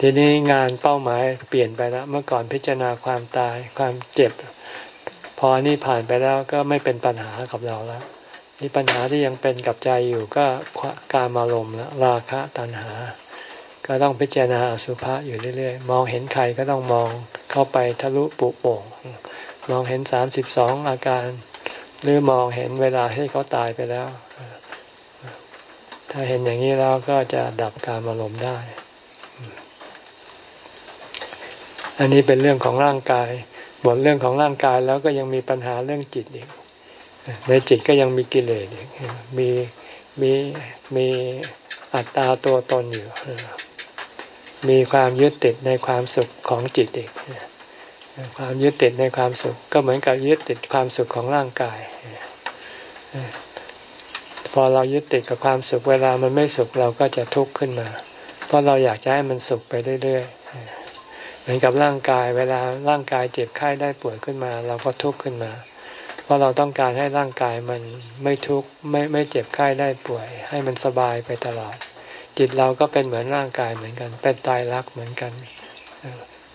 ทีนี้งานเป้าหมายเปลี่ยนไปแล้วเมื่อก่อนพิจารณาความตายความเจ็บ อนี่ผ่านไปแล้วก็ไม่เป็นปัญหากับเราแล้วนี่ปัญหาที่ยังเป็นกับใจอยู่ก็การมารมแล้วราคะตัณหา ก็ต้องพิจารณาอสุภะอยู่เรื่อยๆ มองเห็นใครก็ต้องมองเข้าไปทะลุปุโป่งมองเห็นสามสิบสองอาการ หรือมองเห็นเวลาที่เขาตายไปแล้ว ถ้าเห็นอย่างนี้แล้วก็จะดับการอารมณ์ได้ อันนี้เป็นเรื่องของร่างกาย บทเรื่องของร่างกายแล้วก็ยังมีปัญหาเรื่องจิตอีก ในจิตก็ยังมีกิเลสอีก มีมีมีอัตตาตัวตนอยู่ มีความยึดติดในความสุขของจิตอีก ความยึดติดในความสุข ก็เหมือนกับยึดติดความสุขของร่างกาย พอเรายึดติดกับความสุขเวลามันไม่สุขเราก็จะทุกข์ขึ้นมา เพราะเราอยากจะให้มันสุขไปเรื่อยๆ เหมือนกับร่างกาย เวลาร่างกายเจ็บไข้ได้ป่วยขึ้นมา เราก็ทุกข์ขึ้นมา เพราะเราต้องการให้ร่างกายมันไม่ทุกข์ไม่ไม่เจ็บไข้ได้ป่วย ให้มันสบายไปตลอด จิตเราก็เป็นเหมือนร่างกายเหมือนกัน เป็นตายรักเหมือนกัน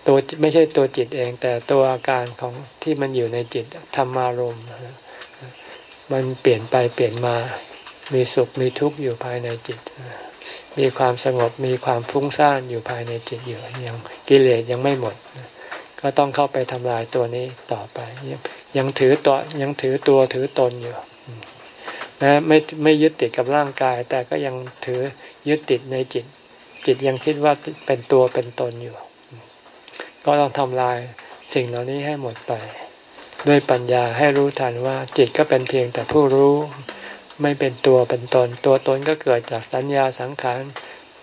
ตัวไม่ใช่ตัวจิตเอง แต่ตัวอาการของที่มันอยู่ในจิตธรรมารมมันเปลี่ยนไปเปลี่ยนมา มีสุขมีทุกข์อยู่ภายในจิต มีความสงบมีความฟุ้งซ่านอยู่ภายในจิตอยู่ยังกิเลสยังไม่หมด ก็ต้องเข้าไปทำลายตัวนี้ต่อไป ยังถือตัวยังถือตัวถือตนอยู่นะไม่ไม่ยึดติดกับร่างกาย แต่ก็ยังถือยึดติดในจิต จิตยังคิดว่าเป็นตัวเป็นตนอยู่ ก็ต้องทำลายสิ่งเหล่านี้ให้หมดไป ด้วยปัญญาให้รู้ทันว่าจิตก็เป็นเพียงแต่ผู้รู้ ไม่เป็นตัวเป็นตน ตัวตนก็เกิดจากสัญญาสังขาร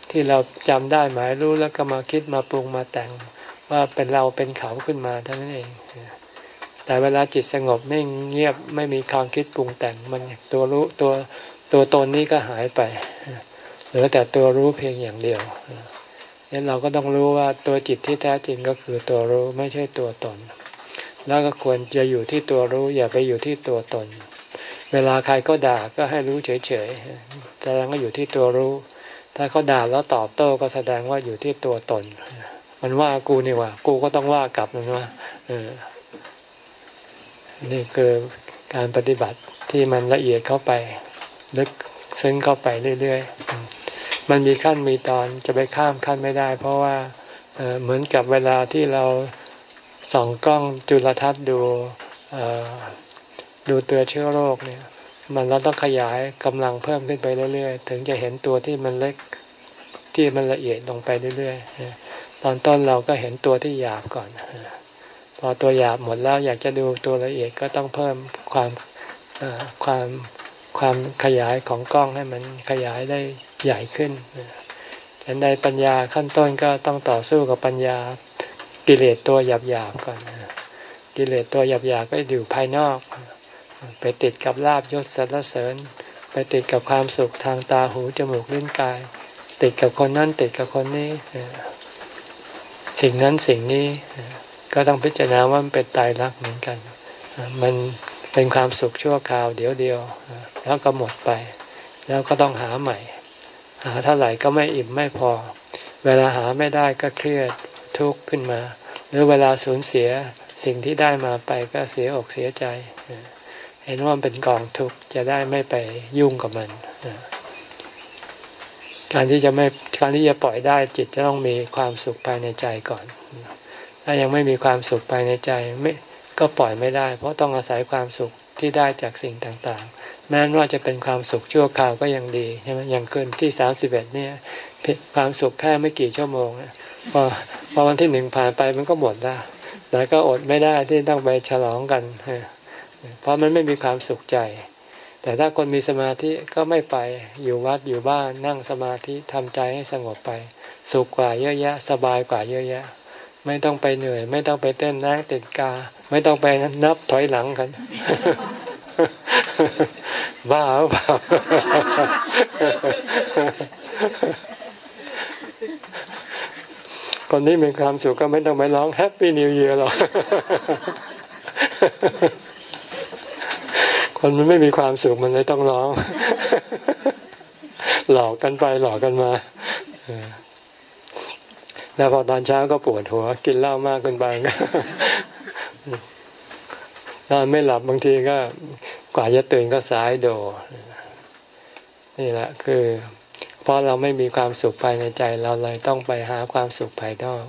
ที่เราจำได้หมายรู้แล้วก็มาคิดมาปรุงมาแต่งว่าเป็นเราเป็นเขาขึ้นมาเท่านั้นเอง แต่เวลาจิตสงบนิ่งเงียบไม่มีความคิดปรุงแต่งมันตัวรู้ตัวตัวตนนี้ก็หายไปเหลือแต่ตัวรู้เพียงอย่างเดียวงั้นเราก็ต้องรู้ว่าตัวจิตที่แท้จริงก็คือตัวรู้ไม่ใช่ตัวตน แล้วก็ควรจะอยู่ที่ตัวรู้อย่าไปอยู่ที่ตัวตน เวลาใครก็ด่าก็ให้รู้เฉยๆแสดงว่าอยู่ที่ตัวรู้ ถ้าเขาด่าแล้วตอบโต้ก็แสดงว่าอยู่ที่ตัวตน มันว่ากูนี่ว่า กูก็ต้องว่ากลับมันว่าเออนี่คือการปฏิบัติที่มันละเอียดเข้าไปลึกซึ้งเข้าไปเรื่อยๆ มันมีขั้นมีตอนจะไปข้ามขั้นไม่ได้ เพราะว่าเหมือนกับเวลาที่เราส่องกล้องจุลทรรศน์ดู ดูตัวเชื้อโรคเนี่ย มันเราต้องขยายกำลังเพิ่มขึ้นไปเรื่อยๆ ถึงจะเห็นตัวที่มันเล็กที่มันละเอียดลงไปเรื่อยๆตอนต้นเราก็เห็นตัวที่หยาบก่อนพอตัวหยาบหมดแล้วอยากจะดูตัวละเอียดก็ต้องเพิ่มความความความขยายของกล้องให้มันขยายได้ใหญ่ขึ้นฉันใดปัญญาขั้นต้นก็ต้องต่อสู้กับปัญญากิเลสตัวหยาบๆก่อนกิเลสตัวหยาบๆก็อยู่ภายนอก ไปติดกับลาบยศสรรเสริญ ไปติดกับความสุขทางตาหูจมูกลิ้นกาย ติดกับคนนั้นติดกับคนนี้ สิ่งนั้นสิ่งนี้ก็ต้องพิจารณาว่ามันเป็นตายรักเหมือนกัน มันเป็นความสุขชั่วคราวเดียวเดียว แล้วก็หมดไป แล้วก็ต้องหาใหม่ หาเท่าไหร่ก็ไม่อิ่มไม่พอ เวลาหาไม่ได้ก็เครียดทุกข์ขึ้นมา หรือเวลาสูญเสียสิ่งที่ได้มาไปก็เสียอกเสียใจ เห็นว่ามันเป็นกองทุกข์จะได้ไม่ไปยุ่งกับมัน การที่จะไม่การที่จะปล่อยได้จิตจะต้องมีความสุขภายในใจก่อน ถ้ายังไม่มีความสุขภายในใจไม่ก็ปล่อยไม่ได้ เพราะต้องอาศัยความสุขที่ได้จากสิ่งต่างๆ แม้ว่าจะเป็นความสุขชั่วคราวก็ยังดีใช่ไหมอย่างคืนที่สามสิบเอ็ดเนี่ยความสุขแค่ไม่กี่ชั่วโมงพอพอวันที่หนึ่งผ่านไปมันก็หมดแล้วแต่ก็อดไม่ได้ที่ต้องไปฉลองกัน เพราะมันไม่มีความสุขใจ แต่ถ้าคนมีสมาธิก็ไม่ไปอยู่วัดอยู่บ้านนั่งสมาธิทำใจให้สงบไป สุขกว่าเยอะแยะ สบายกว่าเยอะแยะ ไม่ต้องไปเหนื่อย ไม่ต้องไปเต้นแรงติดกา ไม่ต้องไปนับถอยหลังกันบ้าเปล่าคนที่มีความสุขก็ไม่ต้องไปร้องแฮปปี้นิวเยียร์หรอก คนมันไม่มีความสุขมันเลยต้องร้อง หลอกกันไปหลอกกันมาแล้วพอตอนเช้าก็ปวดหัว กินเหล้ามากเกินไปนอนไม่หลับบางทีก็กว่าจะตื่นก็สายโด นี่แหละ คือ เพราะเราไม่มีความสุขภายในใจ เราเลยต้องไปหาความสุขภายนอก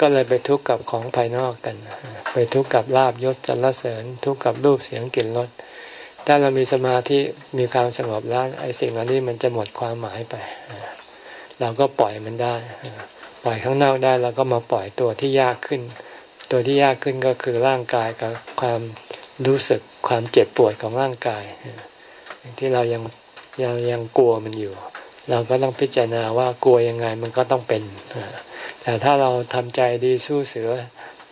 ก็เลยไปทุกข์กับของภายนอกกัน ไปทุกข์กับลาบยศจันรเสริญ ทุกข์กับรูปเสียงกลิ่นรส ถ้าเรามีสมาธิมีความสงบแล้วไอ้สิ่งเหล่านี้มันจะหมดความหมายไป เราก็ปล่อยมันได้ ปล่อยข้างนอกได้แล้วก็มาปล่อยตัวที่ยากขึ้น ตัวที่ยากขึ้นก็คือร่างกายกับความรู้สึกความเจ็บปวดของร่างกาย ที่เรายังยังยังกลัวมันอยู่ เราก็ต้องพิจารณาว่ากลัวยังไงมันก็ต้องเป็น แต่ถ้าเราทำใจดีสู้เสือ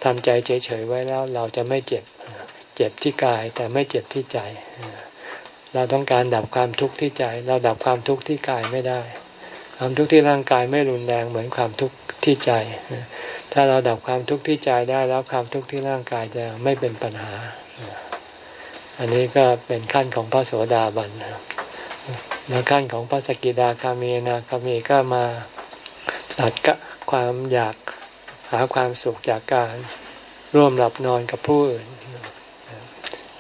ทำใจเฉยๆไว้แล้วเราจะไม่เจ็บ เจ็บที่กายแต่ไม่เจ็บที่ใจ เราต้องการดับความทุกข์ที่ใจ เราดับความทุกข์ที่กายไม่ได้ ความทุกข์ที่ร่างกายไม่รุนแรงเหมือนความทุกข์ที่ใจ ถ้าเราดับความทุกข์ที่ใจได้แล้วความทุกข์ที่ร่างกายจะไม่เป็นปัญหา อันนี้ก็เป็นขั้นของพระโสดาบันในขั้นของพระสกิดาคามีนาคามีก็มาตัดกความอยากหาความสุขจากการร่วมหลับนอนกับผู้อื่น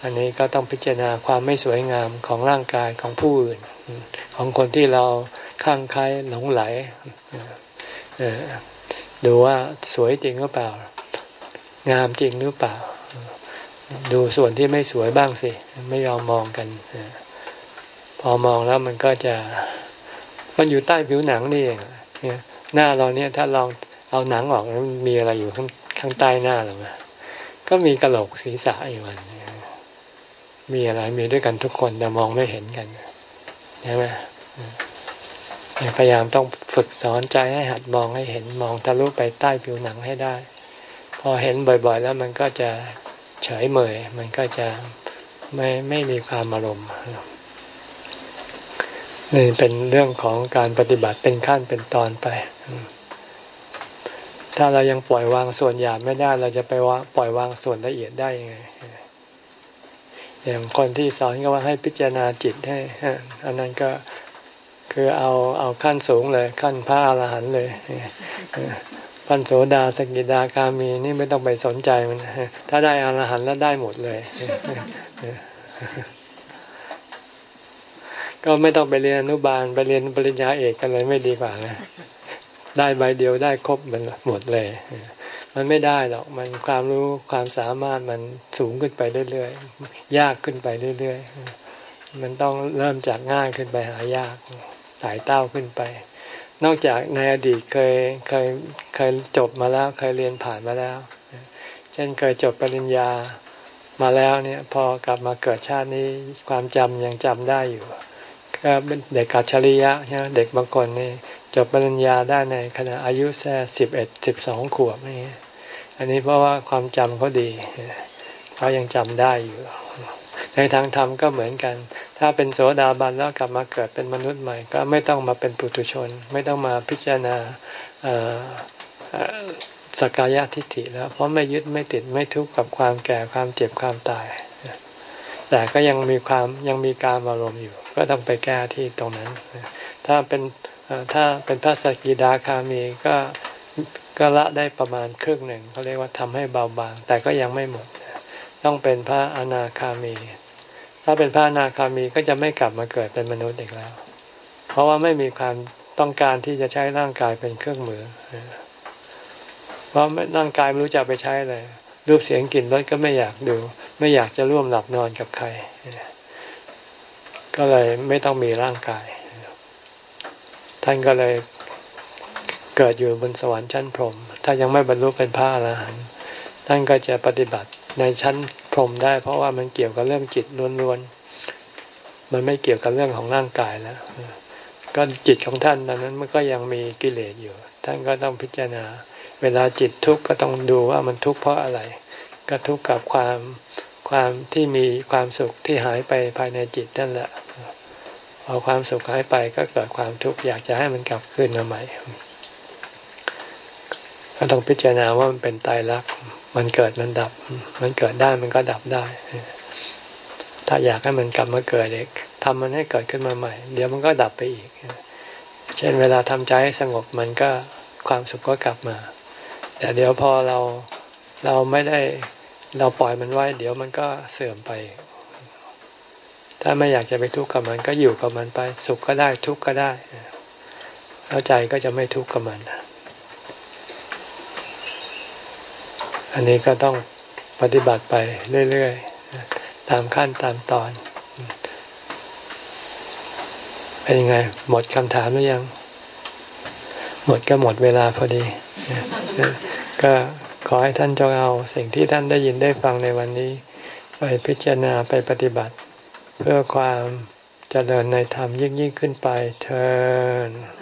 อันนี้ก็ต้องพิจารณาความไม่สวยงามของร่างกายของผู้อื่น ของคนที่เราข้างใครหลงไหลดูว่าสวยจริงหรือเปล่า งามจริงหรือเปล่า ดูส่วนที่ไม่สวยบ้างสิ ไม่ยอมมองกัน พอมองแล้วมันก็จะ มันอยู่ใต้ผิวหนังนี่เองหน้าเราเนี่ยถ้าลองเอาหนังออกแล้วมีอะไรอยู่ข้างข้างใต้หน้าหรือเราก็มีกระโหลกศีรษะอยู่มัน มีอะไรมีด้วยกันทุกคนแต่มองไม่เห็นกันใช่ไหมพยายามต้องฝึกสอนใจให้หัดมองให้เห็นมองทะลุไปใต้ผิวหนังให้ได้ พอเห็นบ่อยๆ แล้วมันก็จะเฉยเมย มันก็จะไม่ไม่มีความอารมณ์นี่เป็นเรื่องของการปฏิบัติเป็นขั้นเป็นตอนไป ถ้าเรายังปล่อยวางส่วนหยาบไม่ได้ เราจะไปว่าปล่อยวางส่วนละเอียดได้ยังไง อย่างคนที่สอนก็ว่าให้พิจารณาจิตให้อันนั้นก็คือเอาเอาขั้นสูงเลย ขั้นพระอรหันต์เลยพันโสดาสกิดาคามีนี่ไม่ต้องไปสนใจมันถ้าได้อรหันต์แล้วได้หมดเลย ก็ไม่ต้องไปเรียนอนุบาลไปเรียนปริญญาเอกกันเลยไม่ดีกว่านะได้ใบเดียวได้ครบมันหมดเลย มันไม่ได้หรอกมันความรู้ความสามารถมันสูงขึ้นไปเรื่อยๆยากขึ้นไปเรื่อยๆมันต้องเริ่มจากง่ายขึ้นไปหายากไต่เต้าขึ้นไป นอกจากในอดีตเคยเคยเคยจบมาแล้วเคยเรียนผ่านมาแล้ว เช่นเคยจบปริญญามาแล้วเนี่ยพอกลับมาเกิดชาตินี้ความจำยังจำได้อยู่ก็เป็นเด็กกัจฉริยะใช่ไหมเด็กบางคนนี่จบปริญญาได้ในขณะอายุแค่สิบเอ็ดสิบสองขวบนี่ อันนี้เพราะว่าความจำเขาดีเขายังจำได้อยู่ ในทางธรรมก็เหมือนกัน ถ้าเป็นโสดาบันแล้วกลับมาเกิดเป็นมนุษย์ใหม่ ก็ไม่ต้องมาเป็นปุถุชน ไม่ต้องมาพิจารณาสกายะทิฏฐิแล้ว เพราะไม่ยึดไม่ติดไม่ทุกข์กับความแก่ความเจ็บความตาย แต่ก็ยังมีความยังมีการอารมณ์อยู่ ก็ต้องไปแก้ที่ตรงนั้น ถ้าเป็นถ้าเป็นพระสกิดาคามีก็ ก็ละได้ประมาณครึ่งหนึ่งเขาเรียกว่าทำให้เบาบาง แต่ก็ยังไม่หมด ต้องเป็นพระอนาคามี ถ้าเป็นพระอนาคามีก็จะไม่กลับมาเกิดเป็นมนุษย์อีกแล้ว เพราะว่าไม่มีความต้องการที่จะใช้ร่างกายเป็นเครื่องมือ เพราะร่างกายไม่รู้จะไปใช้เลยรูปเสียงกลิ่นรสก็ไม่อยากดู ไม่อยากจะร่วมหลับนอนกับใคร ก็เลยไม่ต้องมีร่างกาย ท่านก็เลย เกิดอยู่บนสวรรค์ชั้นพรหมถ้ายังไม่บรรลุเป็นพระอรหันต์ท่านก็จะปฏิบัติในชั้นพรหมได้ เพราะว่ามันเกี่ยวกับเรื่องจิตล้วนๆมันไม่เกี่ยวกับเรื่องของร่างกายแล้วก็จิตของท่านนั้นมันก็ยังมีกิเลสอยู่ ท่านก็ต้องพิจารณา เวลาจิตทุกข์ก็ต้องดูว่ามันทุกข์เพราะอะไร ก็ทุกข์กับความความที่มีความสุขที่หายไปภายในจิตนั่นแหละพอความสุขหายไปก็เกิดความทุกข์อยากจะให้มันกลับคืนมาใหม่ ก็ต้องพิจารณาว่ามันเป็นตายรักมันเกิดมันดับ มันเกิดได้มันก็ดับได้ ถ้าอยากให้มันกลับมาเกิดเอกทำมันให้เกิดขึ้นมาใหม่ เดี๋ยวมันก็ดับไปอีก เช่นเวลาทำใจให้สงบมันก็ความสุขก็กลับมา แต่เดี๋ยวพอเราเราไม่ได้เราปล่อยมันไว้ เดี๋ยวมันก็เสื่อมไป ถ้าไม่อยากจะไปทุกข์กับมันก็อยู่กับมันไป สุขก็ได้ทุกข์ก็ได้ แล้วใจก็จะไม่ทุกข์กับมัน อันนี้ก็ต้องปฏิบัติไปเรื่อยๆ ตามขั้นตามตอน เป็นยังไง หมดคำถามหรือยัง หมดก็หมดเวลาพอดี ก็ขอให้ท่านจงเอาสิ่งที่ท่านได้ยินได้ฟังในวันนี้ ไปพิจารณาไปปฏิบัติ เพื่อความเจริญในธรรมยิ่งยิ่งขึ้นไปเทอ